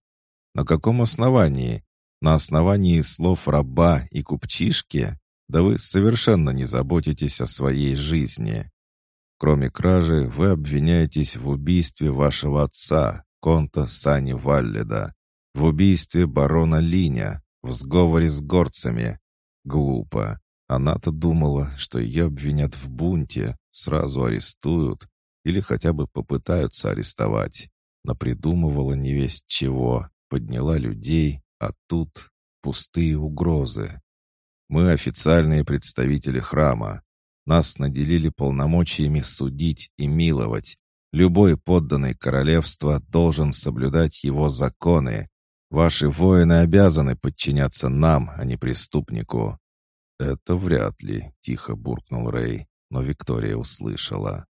На каком основании? На основании слов раба и купчишки? Да вы совершенно не заботитесь о своей жизни. Кроме кражи, вы обвиняетесь в убийстве вашего отца, конта Сани Валледа, в убийстве барона Линя, в сговоре с горцами. Глупо. Она-то думала, что ее обвинят в бунте, сразу арестуют или хотя бы попытаются арестовать. Напридумывала невесть чего, подняла людей, а тут пустые угрозы. Мы официальные представители храма, нас наделили полномочиями судить и миловать. Любой подданный королевства должен соблюдать его законы. Ваши воины обязаны подчиняться нам, а не преступнику». «Это вряд ли», — тихо буркнул Рэй, но Виктория услышала.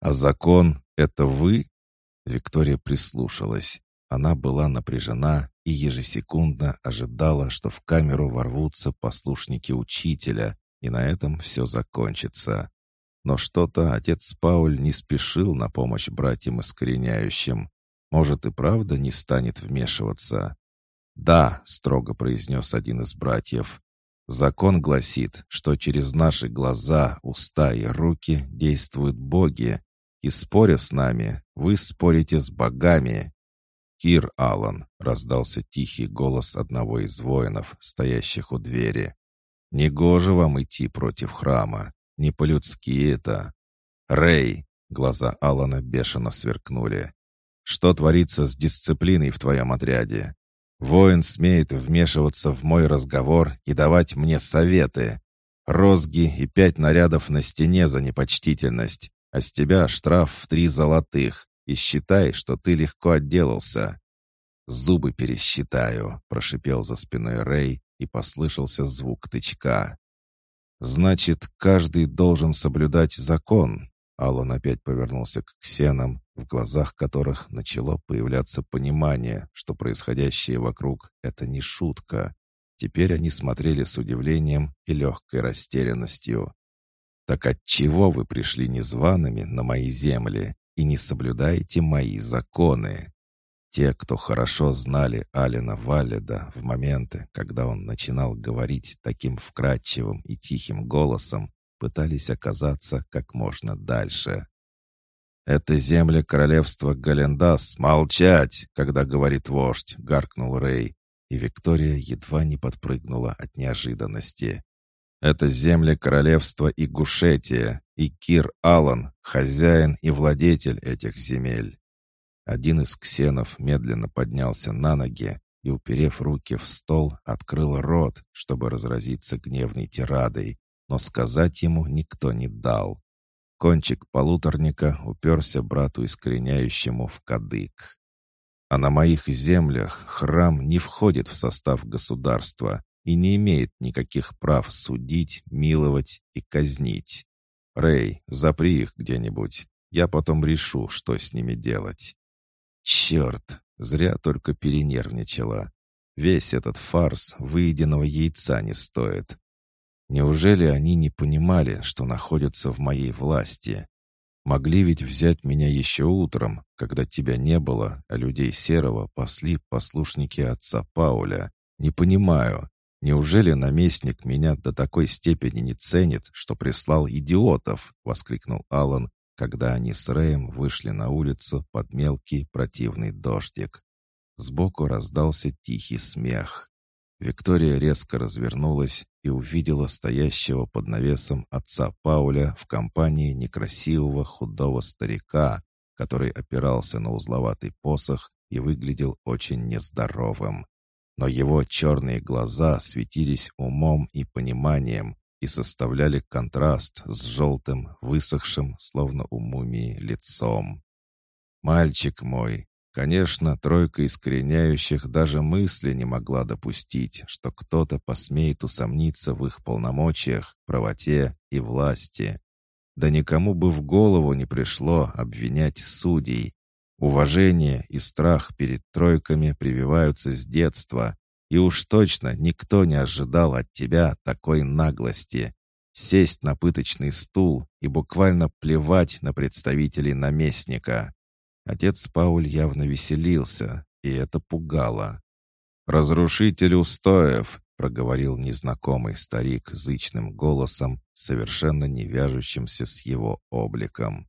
«А закон — это вы?» Виктория прислушалась. Она была напряжена и ежесекундно ожидала, что в камеру ворвутся послушники учителя, и на этом все закончится. Но что-то отец Пауль не спешил на помощь братьям искореняющим. Может, и правда не станет вмешиваться? «Да», — строго произнес один из братьев, — «закон гласит, что через наши глаза, уста и руки действуют боги, и, споря с нами, вы спорите с богами». «Кир Аллан», — раздался тихий голос одного из воинов, стоящих у двери. Негоже вам идти против храма. Не по-людски это. Рэй, глаза Алана бешено сверкнули. Что творится с дисциплиной в твоем отряде? Воин смеет вмешиваться в мой разговор и давать мне советы. Розги и пять нарядов на стене за непочтительность, а с тебя штраф в три золотых, и считай, что ты легко отделался. «Зубы пересчитаю», — прошипел за спиной Рэй, и послышался звук тычка. «Значит, каждый должен соблюдать закон». Аллан опять повернулся к ксенам, в глазах которых начало появляться понимание, что происходящее вокруг — это не шутка. Теперь они смотрели с удивлением и легкой растерянностью. «Так отчего вы пришли незваными на мои земли и не соблюдаете мои законы?» Те, кто хорошо знали Алина Валеда в моменты, когда он начинал говорить таким вкрадчивым и тихим голосом, пытались оказаться как можно дальше. «Это земля королевства Галендас. Молчать!» когда говорит вождь, гаркнул Рэй, и Виктория едва не подпрыгнула от неожиданности. «Это земля королевства Игушетия, и Кир Алан, хозяин и владетель этих земель. Один из ксенов медленно поднялся на ноги и, уперев руки в стол, открыл рот, чтобы разразиться гневной тирадой, но сказать ему никто не дал. Кончик полуторника уперся брату искореняющему в кадык. А на моих землях храм не входит в состав государства и не имеет никаких прав судить, миловать и казнить. Рэй, запри их где-нибудь. Я потом решу, что с ними делать. Черт, зря только перенервничала. Весь этот фарс выеденного яйца не стоит. Неужели они не понимали, что находятся в моей власти? Могли ведь взять меня еще утром, когда тебя не было, а людей Серого пасли послушники отца Пауля. Не понимаю, неужели наместник меня до такой степени не ценит, что прислал идиотов?» — воскликнул Алан, когда они с Рэем вышли на улицу под мелкий противный дождик. Сбоку раздался тихий смех. Виктория резко развернулась и увидела стоящего под навесом отца Пауля в компании некрасивого худого старика, который опирался на узловатый посох и выглядел очень нездоровым. Но его черные глаза светились умом и пониманием, и составляли контраст с желтым, высохшим, словно у мумии, лицом. «Мальчик мой!» Конечно, тройка искореняющих даже мысли не могла допустить, что кто-то посмеет усомниться в их полномочиях, правоте и власти. Да никому бы в голову не пришло обвинять судей. Уважение и страх перед тройками прививаются с детства, и уж точно никто не ожидал от тебя такой наглости. Сесть на пыточный стул и буквально плевать на представителей наместника. Отец Пауль явно веселился, и это пугало. «Разрушитель устоев!» — проговорил незнакомый старик зычным голосом, совершенно не вяжущимся с его обликом.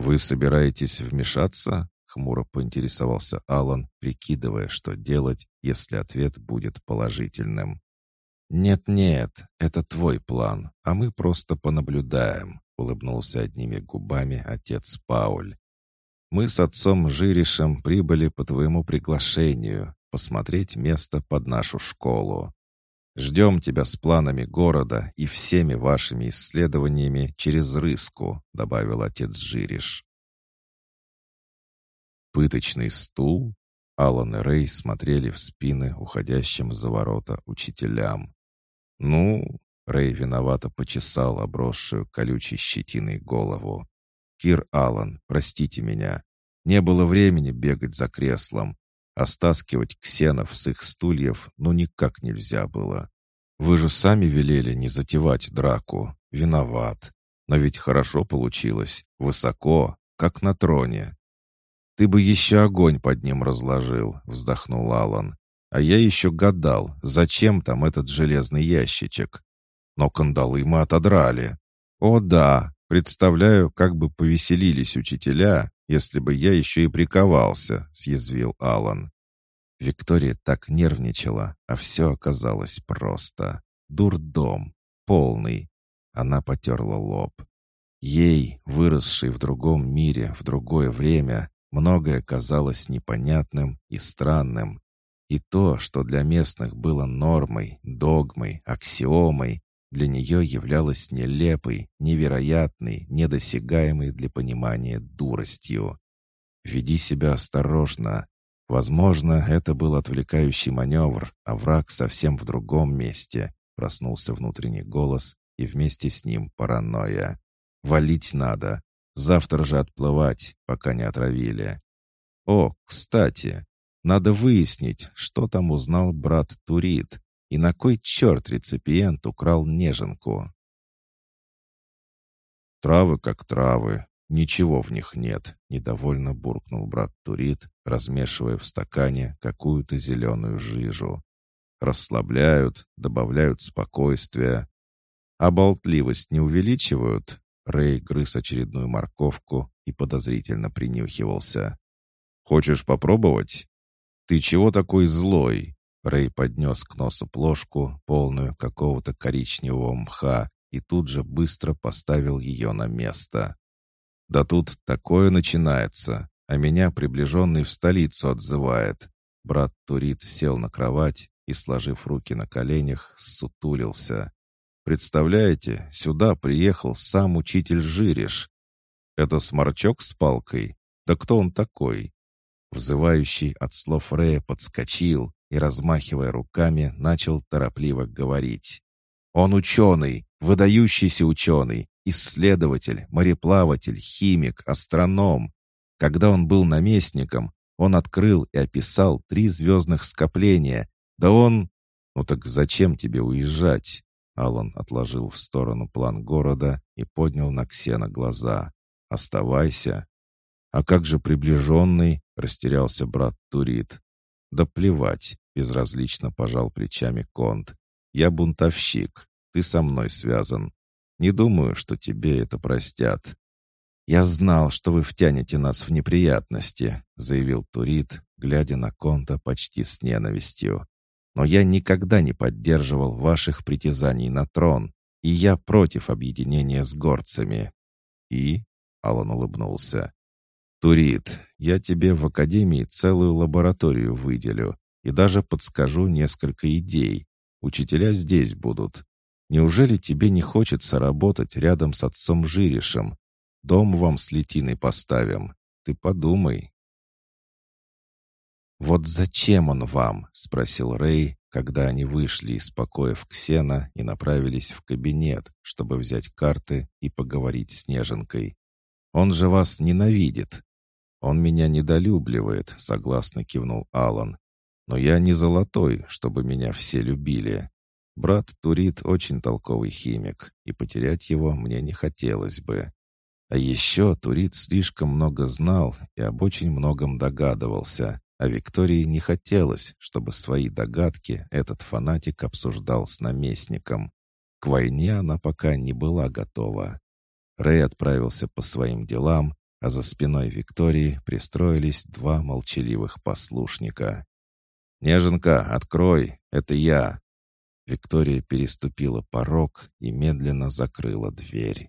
«Вы собираетесь вмешаться?» Хмуро поинтересовался Алан, прикидывая, что делать, если ответ будет положительным. «Нет-нет, это твой план, а мы просто понаблюдаем», — улыбнулся одними губами отец Пауль. «Мы с отцом Жиришем прибыли по твоему приглашению посмотреть место под нашу школу. Ждем тебя с планами города и всеми вашими исследованиями через Рыску», — добавил отец Жириш. Пыточный стул? Алан и Рэй смотрели в спины уходящим за ворота учителям. «Ну...» — Рэй виновато почесал обросшую колючей щетиной голову. «Кир Аллан, простите меня. Не было времени бегать за креслом, а стаскивать ксенов с их стульев ну никак нельзя было. Вы же сами велели не затевать драку. Виноват. Но ведь хорошо получилось. Высоко, как на троне. «Ты бы еще огонь под ним разложил», — вздохнул Алан. «А я еще гадал, зачем там этот железный ящичек? Но кандалы мы отодрали. О да, представляю, как бы повеселились учителя, если бы я еще и приковался», — съязвил Алан. Виктория так нервничала, а все оказалось просто. Дурдом. Полный. Она потерла лоб. Ей, выросшей в другом мире, в другое время, Многое казалось непонятным и странным. И то, что для местных было нормой, догмой, аксиомой, для нее являлось нелепой, невероятной, недосягаемой для понимания дуростью. «Веди себя осторожно. Возможно, это был отвлекающий маневр, а враг совсем в другом месте. Проснулся внутренний голос, и вместе с ним паранойя. «Валить надо. Завтра же отплывать, пока не отравили». «О, кстати, надо выяснить, что там узнал брат Турит и на кой черт реципиент украл неженку». «Травы как травы, ничего в них нет», — недовольно буркнул брат Турит, размешивая в стакане какую-то зеленую жижу. «Расслабляют, добавляют спокойствия. А болтливость не увеличивают?» Рэй грыз очередную морковку и подозрительно принюхивался. «Хочешь попробовать?» «Ты чего такой злой?» Рэй поднес к носу плошку, полную какого-то коричневого мха, и тут же быстро поставил ее на место. «Да тут такое начинается, а меня приближенный в столицу отзывает». Брат Турит сел на кровать и, сложив руки на коленях, сутулился. «Представляете, сюда приехал сам учитель Жириш. Это сморчок с палкой? Да кто он такой?» Взывающий от слов Рэя подскочил и, размахивая руками, начал торопливо говорить. Он ученый, выдающийся ученый, исследователь, мореплаватель, химик, астроном. Когда он был наместником, он открыл и описал три звездных скопления. Да он... Ну так зачем тебе уезжать? Алан отложил в сторону план города и поднял на Ксена глаза. «Оставайся». «А как же приближенный?» — растерялся брат Турит. «Да плевать», — безразлично пожал плечами Конт. Я бунтовщик. Ты со мной связан. Не думаю, что тебе это простят». «Я знал, что вы втянете нас в неприятности», — заявил Турит, глядя на Конта почти с ненавистью. «Но я никогда не поддерживал ваших притязаний на трон, и я против объединения с горцами». «И?» — Алан улыбнулся. «Турит, я тебе в Академии целую лабораторию выделю и даже подскажу несколько идей, Учителя здесь будут. Неужели тебе не хочется работать рядом с отцом Жиришем? Дом вам с Летиной поставим. Ты подумай». «Вот зачем он вам?» — спросил Рэй, когда они вышли из покоев Ксена и направились в кабинет, чтобы взять карты и поговорить с Неженкой. «Он же вас ненавидит». «Он меня недолюбливает», — согласно кивнул Алан. Но я не золотой, чтобы меня все любили. Брат Турит очень толковый химик, и потерять его мне не хотелось бы. А еще Турит слишком много знал и об очень многом догадывался, а Виктории не хотелось, чтобы свои догадки этот фанатик обсуждал с наместником. К войне она пока не была готова. Рэй отправился по своим делам, а за спиной Виктории пристроились два молчаливых послушника. «Неженка, открой! Это я!» Виктория переступила порог и медленно закрыла дверь.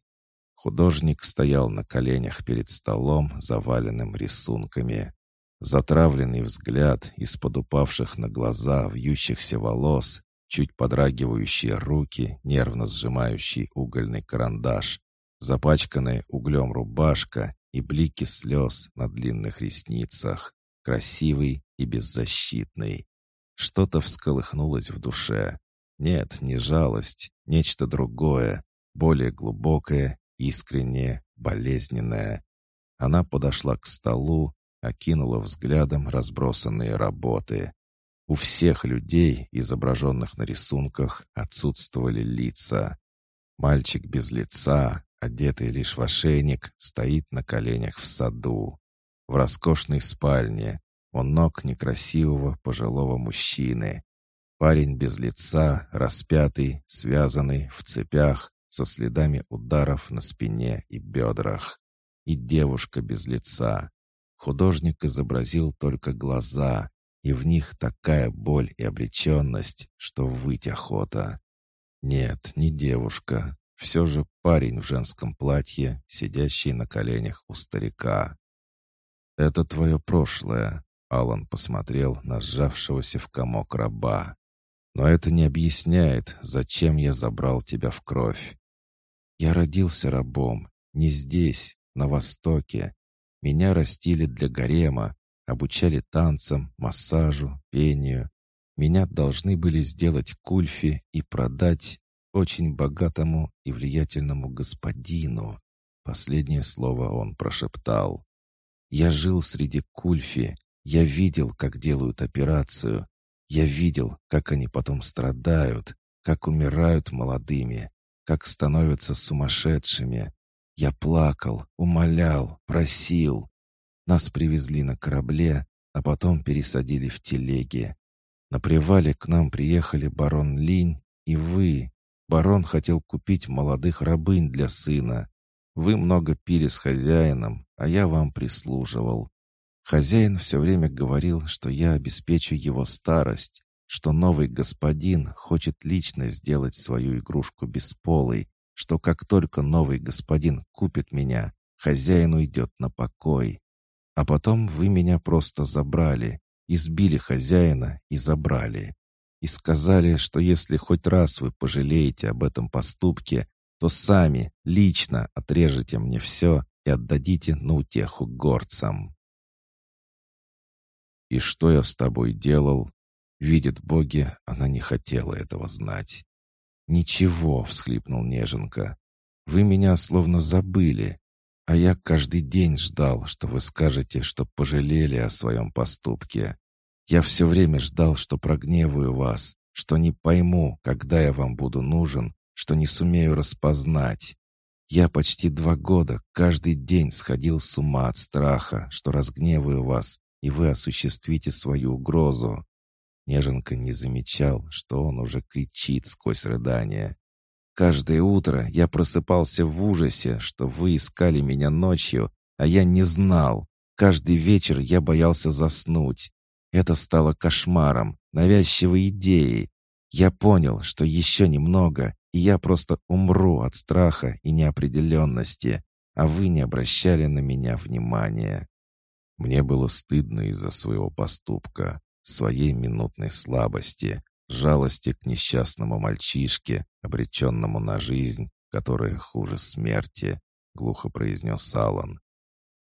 Художник стоял на коленях перед столом, заваленным рисунками. Затравленный взгляд из-под упавших на глаза вьющихся волос, чуть подрагивающие руки, нервно сжимающий угольный карандаш, запачканная углем рубашка и блики слез на длинных ресницах красивый и беззащитный. Что-то всколыхнулось в душе. Нет, не жалость, нечто другое, более глубокое, искреннее, болезненное. Она подошла к столу, окинула взглядом разбросанные работы. У всех людей, изображенных на рисунках, отсутствовали лица. Мальчик без лица, одетый лишь в ошейник, стоит на коленях в саду в роскошной спальне, у ног некрасивого пожилого мужчины. Парень без лица, распятый, связанный, в цепях, со следами ударов на спине и бедрах. И девушка без лица. Художник изобразил только глаза, и в них такая боль и обреченность, что выть охота. Нет, не девушка. Все же парень в женском платье, сидящий на коленях у старика. «Это твое прошлое», — Алан посмотрел на сжавшегося в комок раба. «Но это не объясняет, зачем я забрал тебя в кровь. Я родился рабом, не здесь, на Востоке. Меня растили для гарема, обучали танцам, массажу, пению. Меня должны были сделать кульфи и продать очень богатому и влиятельному господину. Последнее слово он прошептал. Я жил среди кульфи, я видел, как делают операцию, я видел, как они потом страдают, как умирают молодыми, как становятся сумасшедшими. Я плакал, умолял, просил. Нас привезли на корабле, а потом пересадили в телеги. На привале к нам приехали барон Линь и вы. Барон хотел купить молодых рабынь для сына. Вы много пили с хозяином, а я вам прислуживал. Хозяин все время говорил, что я обеспечу его старость, что новый господин хочет лично сделать свою игрушку бесполой, что как только новый господин купит меня, хозяин уйдет на покой. А потом вы меня просто забрали, избили хозяина и забрали. И сказали, что если хоть раз вы пожалеете об этом поступке, то сами, лично отрежете мне все и отдадите на утеху горцам. «И что я с тобой делал?» Видит боги, она не хотела этого знать. «Ничего», — всхлипнул Неженка. «Вы меня словно забыли, а я каждый день ждал, что вы скажете, что пожалели о своем поступке. Я все время ждал, что прогневаю вас, что не пойму, когда я вам буду нужен, что не сумею распознать. Я почти два года каждый день сходил с ума от страха, что разгневаю вас, и вы осуществите свою угрозу. Неженка не замечал, что он уже кричит сквозь рыдания. «Каждое утро я просыпался в ужасе, что вы искали меня ночью, а я не знал. Каждый вечер я боялся заснуть. Это стало кошмаром, навязчивой идеей. Я понял, что еще немного, и я просто умру от страха и неопределенности, а вы не обращали на меня внимания. Мне было стыдно из-за своего поступка своей минутной слабости, жалости к несчастному мальчишке, обреченному на жизнь, которая хуже смерти, — глухо произнес Алан.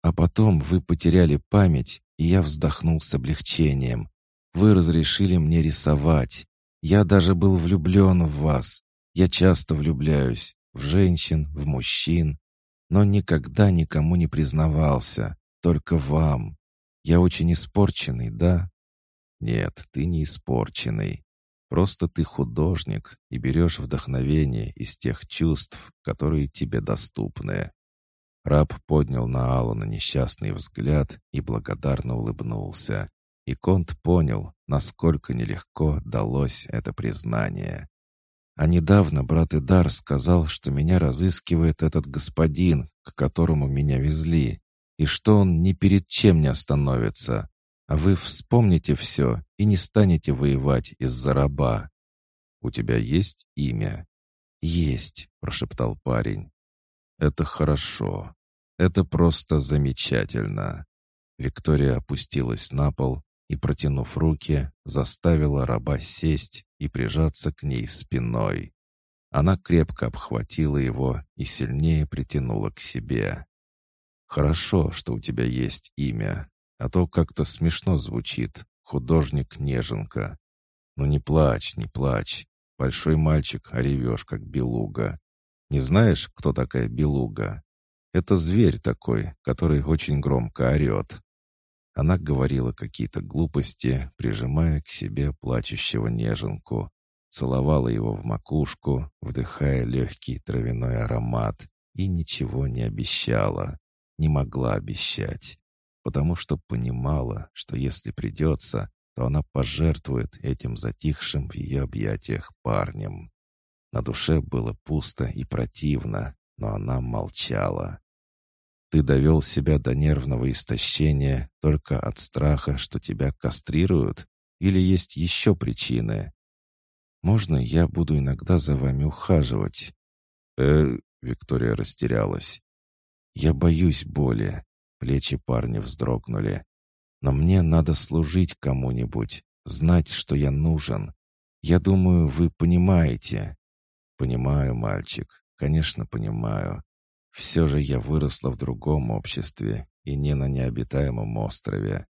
А потом вы потеряли память, и я вздохнул с облегчением. Вы разрешили мне рисовать. Я даже был влюблен в вас. Я часто влюбляюсь в женщин, в мужчин, но никогда никому не признавался, только вам. Я очень испорченный, да? Нет, ты не испорченный. Просто ты художник и берешь вдохновение из тех чувств, которые тебе доступны. Раб поднял на Алана несчастный взгляд и благодарно улыбнулся. И Конт понял, насколько нелегко далось это признание. А недавно брат Идар сказал, что меня разыскивает этот господин, к которому меня везли, и что он ни перед чем не остановится. А вы вспомните все и не станете воевать из-за раба. У тебя есть имя? Есть, прошептал парень. Это хорошо. Это просто замечательно. Виктория опустилась на пол и, протянув руки, заставила раба сесть и прижаться к ней спиной. Она крепко обхватила его и сильнее притянула к себе. «Хорошо, что у тебя есть имя. А то как-то смешно звучит. Художник Неженка. Ну не плачь, не плачь. Большой мальчик, а ревешь, как белуга. Не знаешь, кто такая белуга? Это зверь такой, который очень громко орет. Она говорила какие-то глупости, прижимая к себе плачущего неженку. Целовала его в макушку, вдыхая легкий травяной аромат, и ничего не обещала, не могла обещать потому что понимала, что если придется, то она пожертвует этим затихшим в ее объятиях парнем. На душе было пусто и противно, но она молчала. Ты довел себя до нервного истощения только от страха, что тебя кастрируют? Или есть еще причины? Можно я буду иногда за вами ухаживать? Э, Виктория растерялась. Я боюсь боли. Плечи парня вздрогнули. «Но мне надо служить кому-нибудь, знать, что я нужен. Я думаю, вы понимаете». «Понимаю, мальчик, конечно, понимаю. Все же я выросла в другом обществе и не на необитаемом острове.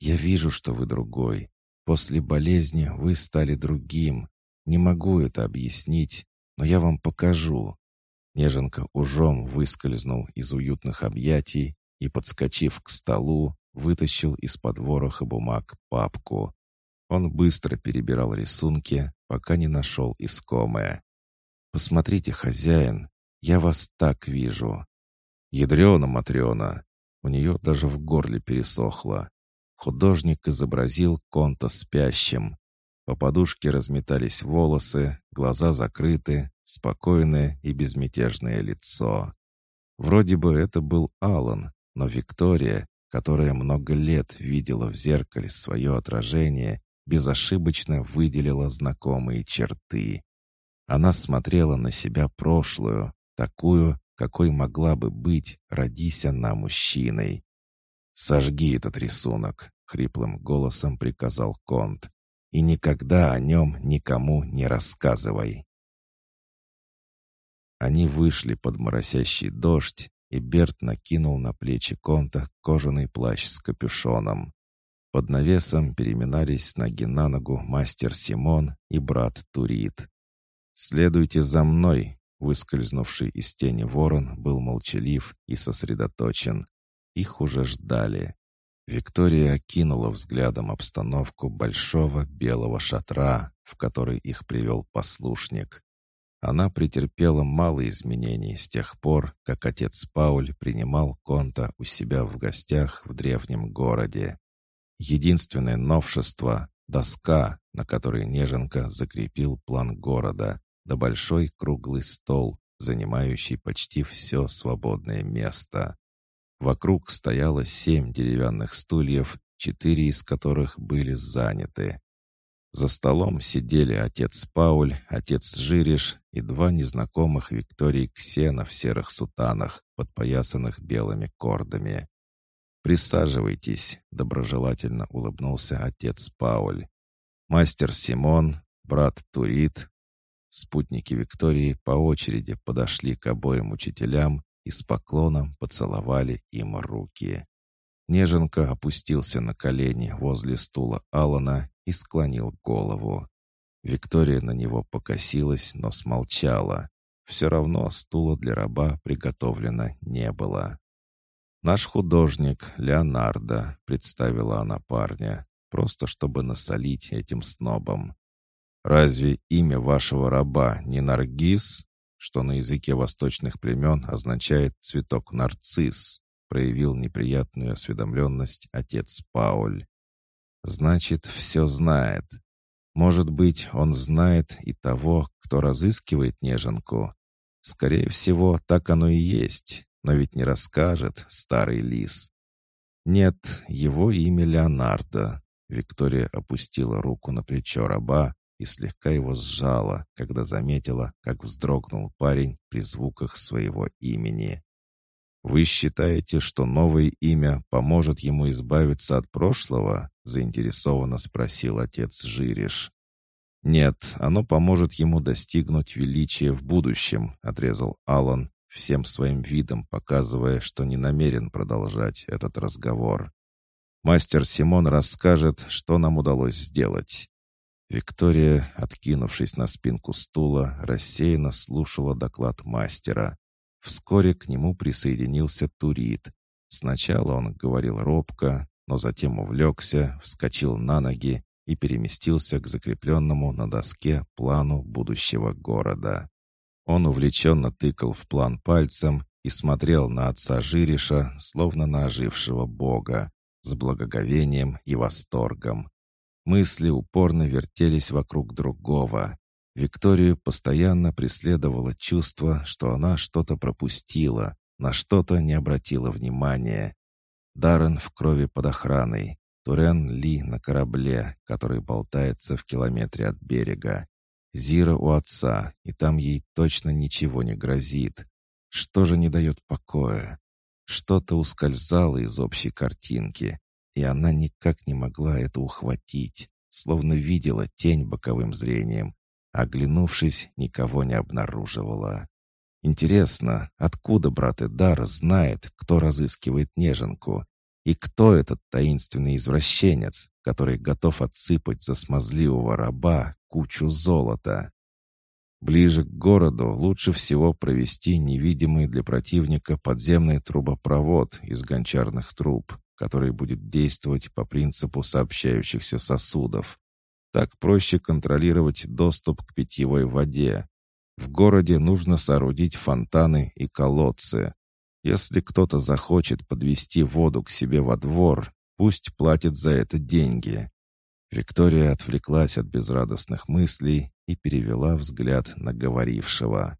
«Я вижу, что вы другой. После болезни вы стали другим. Не могу это объяснить, но я вам покажу». Неженка ужом выскользнул из уютных объятий и, подскочив к столу, вытащил из-под вороха бумаг папку. Он быстро перебирал рисунки, пока не нашел искомое. «Посмотрите, хозяин, я вас так вижу». «Ядрена, Матрена!» У нее даже в горле пересохло. Художник изобразил Конта спящим. По подушке разметались волосы, глаза закрыты, спокойное и безмятежное лицо. Вроде бы это был Алан, но Виктория, которая много лет видела в зеркале свое отражение, безошибочно выделила знакомые черты. Она смотрела на себя прошлую, такую, какой могла бы быть, родись она мужчиной. «Сожги этот рисунок», — хриплым голосом приказал Конт, «и никогда о нем никому не рассказывай». Они вышли под моросящий дождь, и Берт накинул на плечи Конта кожаный плащ с капюшоном. Под навесом переминались ноги на ногу мастер Симон и брат Турит. «Следуйте за мной!» Выскользнувший из тени ворон был молчалив и сосредоточен. Их уже ждали. Виктория окинула взглядом обстановку большого белого шатра, в который их привел послушник. Она претерпела мало изменений с тех пор, как отец Пауль принимал Конта у себя в гостях в древнем городе. Единственное новшество — доска, на которой Неженка закрепил план города, да большой круглый стол, занимающий почти все свободное место. Вокруг стояло семь деревянных стульев, четыре из которых были заняты. За столом сидели отец Пауль, отец Жириш и два незнакомых Виктории Ксена в серых сутанах, подпоясанных белыми кордами. «Присаживайтесь», — доброжелательно улыбнулся отец Пауль. Мастер Симон, брат Турит. Спутники Виктории по очереди подошли к обоим учителям и с поклоном поцеловали им руки. Неженка опустился на колени возле стула Алана и склонил голову. Виктория на него покосилась, но смолчала. Все равно стула для раба приготовлено не было. «Наш художник Леонардо», — представила она парня, просто чтобы насолить этим снобам. «Разве имя вашего раба не Наргиз, что на языке восточных племен означает «цветок нарцисс», проявил неприятную осведомленность отец Пауль. «Значит, все знает. Может быть, он знает и того, кто разыскивает неженку. Скорее всего, так оно и есть но ведь не расскажет старый лис. Нет, его имя Леонардо. Виктория опустила руку на плечо раба и слегка его сжала, когда заметила, как вздрогнул парень при звуках своего имени. «Вы считаете, что новое имя поможет ему избавиться от прошлого?» — заинтересованно спросил отец Жириш. «Нет, оно поможет ему достигнуть величия в будущем», — отрезал Алан всем своим видом показывая, что не намерен продолжать этот разговор. Мастер Симон расскажет, что нам удалось сделать. Виктория, откинувшись на спинку стула, рассеянно слушала доклад мастера. Вскоре к нему присоединился Турит. Сначала он говорил робко, но затем увлекся, вскочил на ноги и переместился к закрепленному на доске плану будущего города. Он увлеченно тыкал в план пальцем и смотрел на отца Жириша, словно на ожившего бога, с благоговением и восторгом. Мысли упорно вертелись вокруг другого. Викторию постоянно преследовало чувство, что она что-то пропустила, на что-то не обратила внимания. Даррен в крови под охраной, Турен Ли на корабле, который болтается в километре от берега. Зира у отца, и там ей точно ничего не грозит. Что же не дает покоя? Что-то ускользало из общей картинки, и она никак не могла это ухватить, словно видела тень боковым зрением, оглянувшись, никого не обнаруживала. Интересно, откуда брат Эдар знает, кто разыскивает неженку? И кто этот таинственный извращенец, который готов отсыпать за смазливого раба кучу золота? Ближе к городу лучше всего провести невидимый для противника подземный трубопровод из гончарных труб, который будет действовать по принципу сообщающихся сосудов. Так проще контролировать доступ к питьевой воде. В городе нужно соорудить фонтаны и колодцы. Если кто-то захочет подвести воду к себе во двор, пусть платит за это деньги. Виктория отвлеклась от безрадостных мыслей и перевела взгляд на говорившего.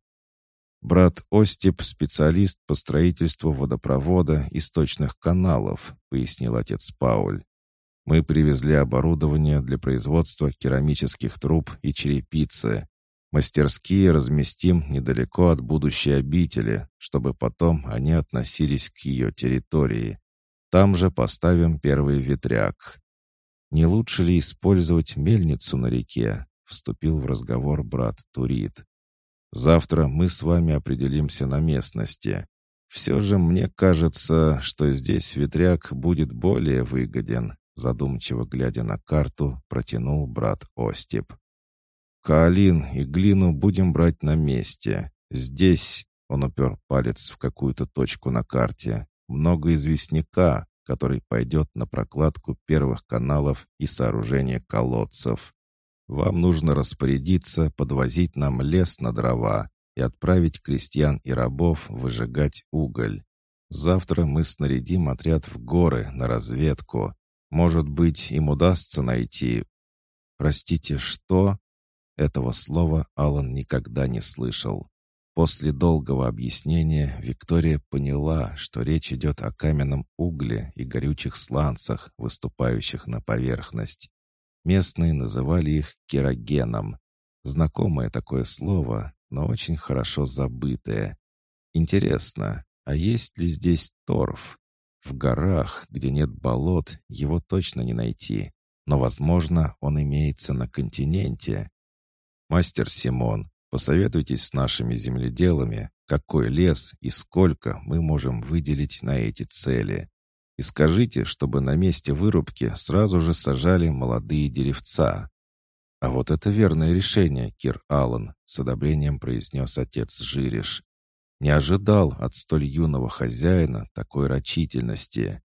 «Брат Остип — специалист по строительству водопровода и сточных каналов», — пояснил отец Пауль. «Мы привезли оборудование для производства керамических труб и черепицы. Мастерские разместим недалеко от будущей обители, чтобы потом они относились к ее территории. Там же поставим первый ветряк. «Не лучше ли использовать мельницу на реке?» — вступил в разговор брат Турит. «Завтра мы с вами определимся на местности. Все же мне кажется, что здесь ветряк будет более выгоден», задумчиво глядя на карту, протянул брат Остеп. «Каолин и глину будем брать на месте. Здесь...» — он упер палец в какую-то точку на карте. «Много известняка, который пойдет на прокладку первых каналов и сооружение колодцев. Вам нужно распорядиться подвозить нам лес на дрова и отправить крестьян и рабов выжигать уголь. Завтра мы снарядим отряд в горы на разведку. Может быть, им удастся найти... Простите, что? Этого слова Алан никогда не слышал. После долгого объяснения Виктория поняла, что речь идет о каменном угле и горючих сланцах, выступающих на поверхность. Местные называли их керогеном. Знакомое такое слово, но очень хорошо забытое. Интересно, а есть ли здесь торф? В горах, где нет болот, его точно не найти. Но, возможно, он имеется на континенте. Мастер Симон, Посоветуйтесь с нашими земледелами, какой лес и сколько мы можем выделить на эти цели. И скажите, чтобы на месте вырубки сразу же сажали молодые деревца. А вот это верное решение, Кир Аллан, с одобрением произнес отец Жириш. Не ожидал от столь юного хозяина такой рачительности.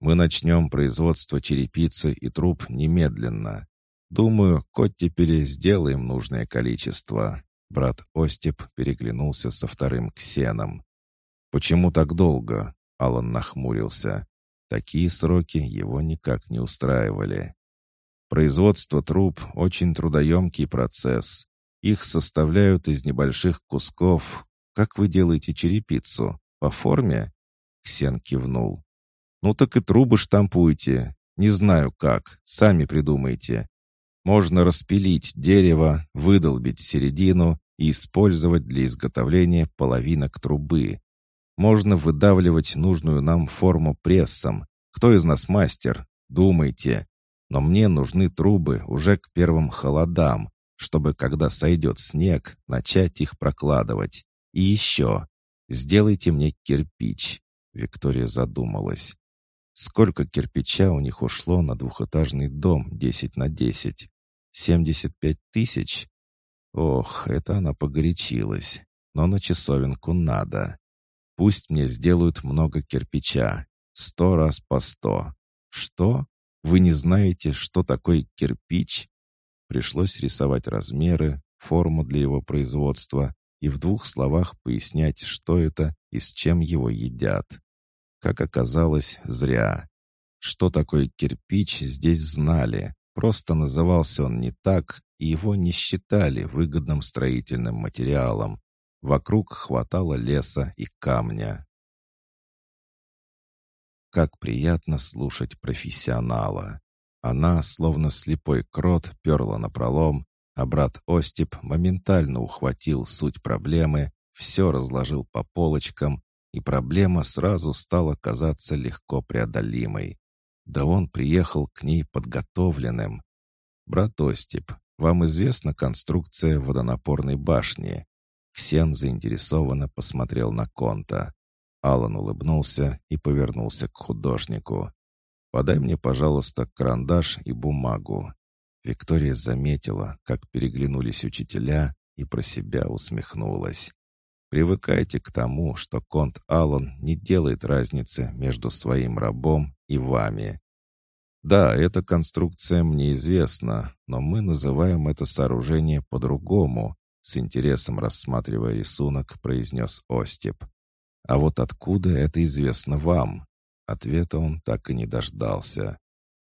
Мы начнем производство черепицы и труб немедленно. Думаю, к оттепели сделаем нужное количество. Брат Остеп переглянулся со вторым ксеном. «Почему так долго?» — Алан нахмурился. Такие сроки его никак не устраивали. Производство труб — очень трудоемкий процесс. Их составляют из небольших кусков. Как вы делаете черепицу? По форме?» Ксен кивнул. «Ну так и трубы штампуйте. Не знаю как, сами придумайте. Можно распилить дерево, выдолбить середину и использовать для изготовления половинок трубы. Можно выдавливать нужную нам форму прессом. Кто из нас мастер? Думайте. Но мне нужны трубы уже к первым холодам, чтобы, когда сойдет снег, начать их прокладывать. И еще. Сделайте мне кирпич. Виктория задумалась. Сколько кирпича у них ушло на двухэтажный дом 10 на 10? 75 тысяч? Ох, это она погорячилась. Но на часовенку надо. Пусть мне сделают много кирпича. Сто раз по сто. Что? Вы не знаете, что такое кирпич? Пришлось рисовать размеры, форму для его производства и в двух словах пояснять, что это и с чем его едят. Как оказалось, зря. Что такое кирпич, здесь знали, Просто назывался он не так, и его не считали выгодным строительным материалом. Вокруг хватало леса и камня. Как приятно слушать профессионала. Она, словно слепой крот, перла на пролом, а брат Остип моментально ухватил суть проблемы, все разложил по полочкам, и проблема сразу стала казаться легко преодолимой. Да он приехал к ней подготовленным. «Брат Остип, вам известна конструкция водонапорной башни?» Ксен заинтересованно посмотрел на Конта. Алан улыбнулся и повернулся к художнику. «Подай мне, пожалуйста, карандаш и бумагу». Виктория заметила, как переглянулись учителя, и про себя усмехнулась. Привыкайте к тому, что конт Аллан не делает разницы между своим рабом и вами. Да, эта конструкция мне известна, но мы называем это сооружение по-другому, с интересом рассматривая рисунок, произнес Остеп. А вот откуда это известно вам? Ответа он так и не дождался.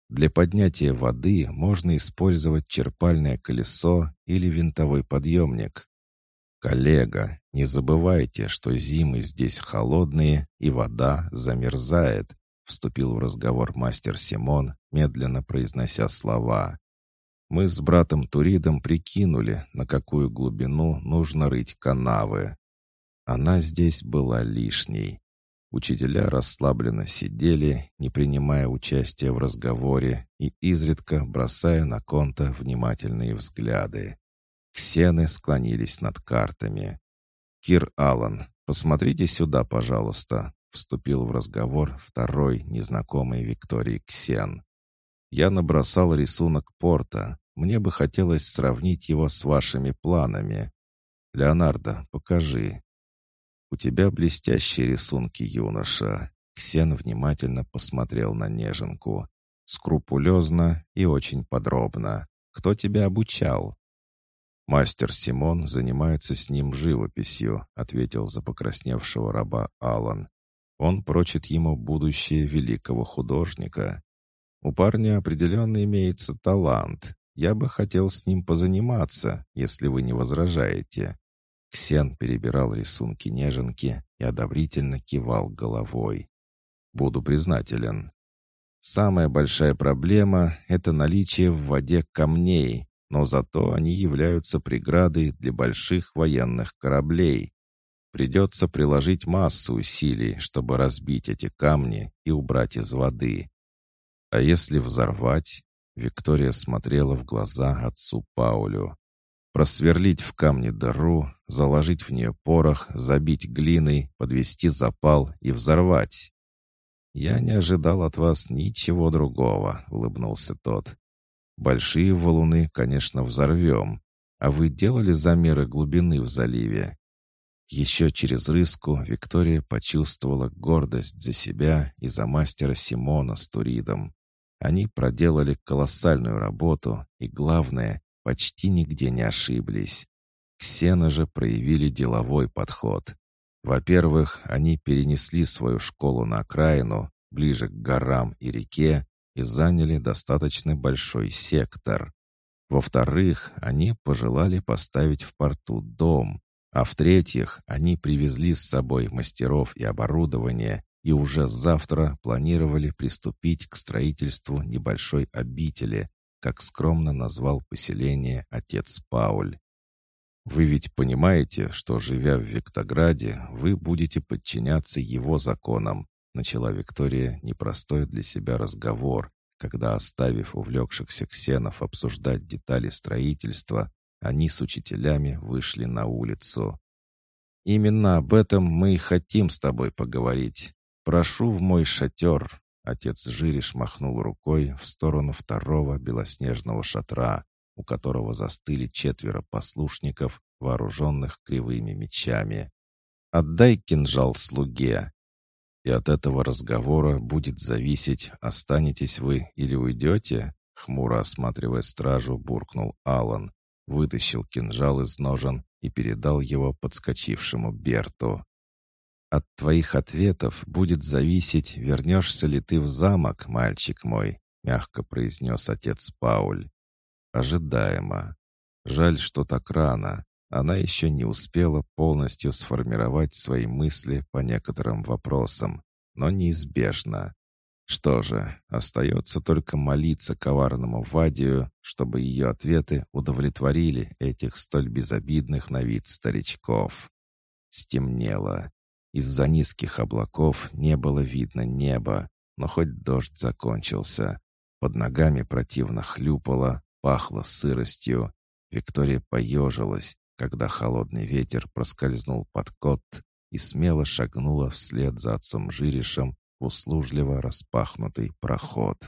Для поднятия воды можно использовать черпальное колесо или винтовой подъемник. «Коллега, не забывайте, что зимы здесь холодные и вода замерзает», вступил в разговор мастер Симон, медленно произнося слова. «Мы с братом Туридом прикинули, на какую глубину нужно рыть канавы. Она здесь была лишней. Учителя расслабленно сидели, не принимая участия в разговоре и изредка бросая на конта внимательные взгляды. Ксены склонились над картами. «Кир Аллан, посмотрите сюда, пожалуйста», — вступил в разговор второй незнакомый Виктории Ксен. «Я набросал рисунок порта. Мне бы хотелось сравнить его с вашими планами. Леонардо, покажи». «У тебя блестящие рисунки, юноша». Ксен внимательно посмотрел на неженку. «Скрупулезно и очень подробно. Кто тебя обучал?» «Мастер Симон занимается с ним живописью», — ответил за покрасневшего раба Алан. «Он прочит ему будущее великого художника. У парня определенно имеется талант. Я бы хотел с ним позаниматься, если вы не возражаете». Ксен перебирал рисунки неженки и одобрительно кивал головой. «Буду признателен». «Самая большая проблема — это наличие в воде камней, но зато они являются преградой для больших военных кораблей. Придется приложить массу усилий, чтобы разбить эти камни и убрать из воды. А если взорвать? Виктория смотрела в глаза отцу Паулю. Просверлить в камне дыру, заложить в нее порох, забить глиной, подвести запал и взорвать. «Я не ожидал от вас ничего другого», — улыбнулся тот. Большие валуны, конечно, взорвем. А вы делали замеры глубины в заливе?» Еще через рыску Виктория почувствовала гордость за себя и за мастера Симона с Туридом. Они проделали колоссальную работу и, главное, почти нигде не ошиблись. Ксены же проявили деловой подход. Во-первых, они перенесли свою школу на окраину, ближе к горам и реке, и заняли достаточно большой сектор. Во-вторых, они пожелали поставить в порту дом, а в-третьих, они привезли с собой мастеров и оборудование и уже завтра планировали приступить к строительству небольшой обители, как скромно назвал поселение отец Пауль. Вы ведь понимаете, что, живя в Виктограде, вы будете подчиняться его законам, Начала Виктория непростой для себя разговор, когда, оставив увлекшихся ксенов обсуждать детали строительства, они с учителями вышли на улицу. «Именно об этом мы и хотим с тобой поговорить. Прошу в мой шатер». Отец Жириш махнул рукой в сторону второго белоснежного шатра, у которого застыли четверо послушников, вооруженных кривыми мечами. «Отдай кинжал слуге и от этого разговора будет зависеть, останетесь вы или уйдете?» Хмуро осматривая стражу, буркнул Алан, вытащил кинжал из ножен и передал его подскочившему Берту. «От твоих ответов будет зависеть, вернешься ли ты в замок, мальчик мой», мягко произнес отец Пауль. «Ожидаемо. Жаль, что так рано. Она еще не успела полностью сформировать свои мысли по некоторым вопросам, но неизбежно. Что же, остается только молиться коварному Вадию, чтобы ее ответы удовлетворили этих столь безобидных на вид старичков. Стемнело. Из-за низких облаков не было видно неба, но хоть дождь закончился. Под ногами противно хлюпало, пахло сыростью. Виктория поежилась, когда холодный ветер проскользнул под кот и смело шагнула вслед за отцом Жиришем в услужливо распахнутый проход.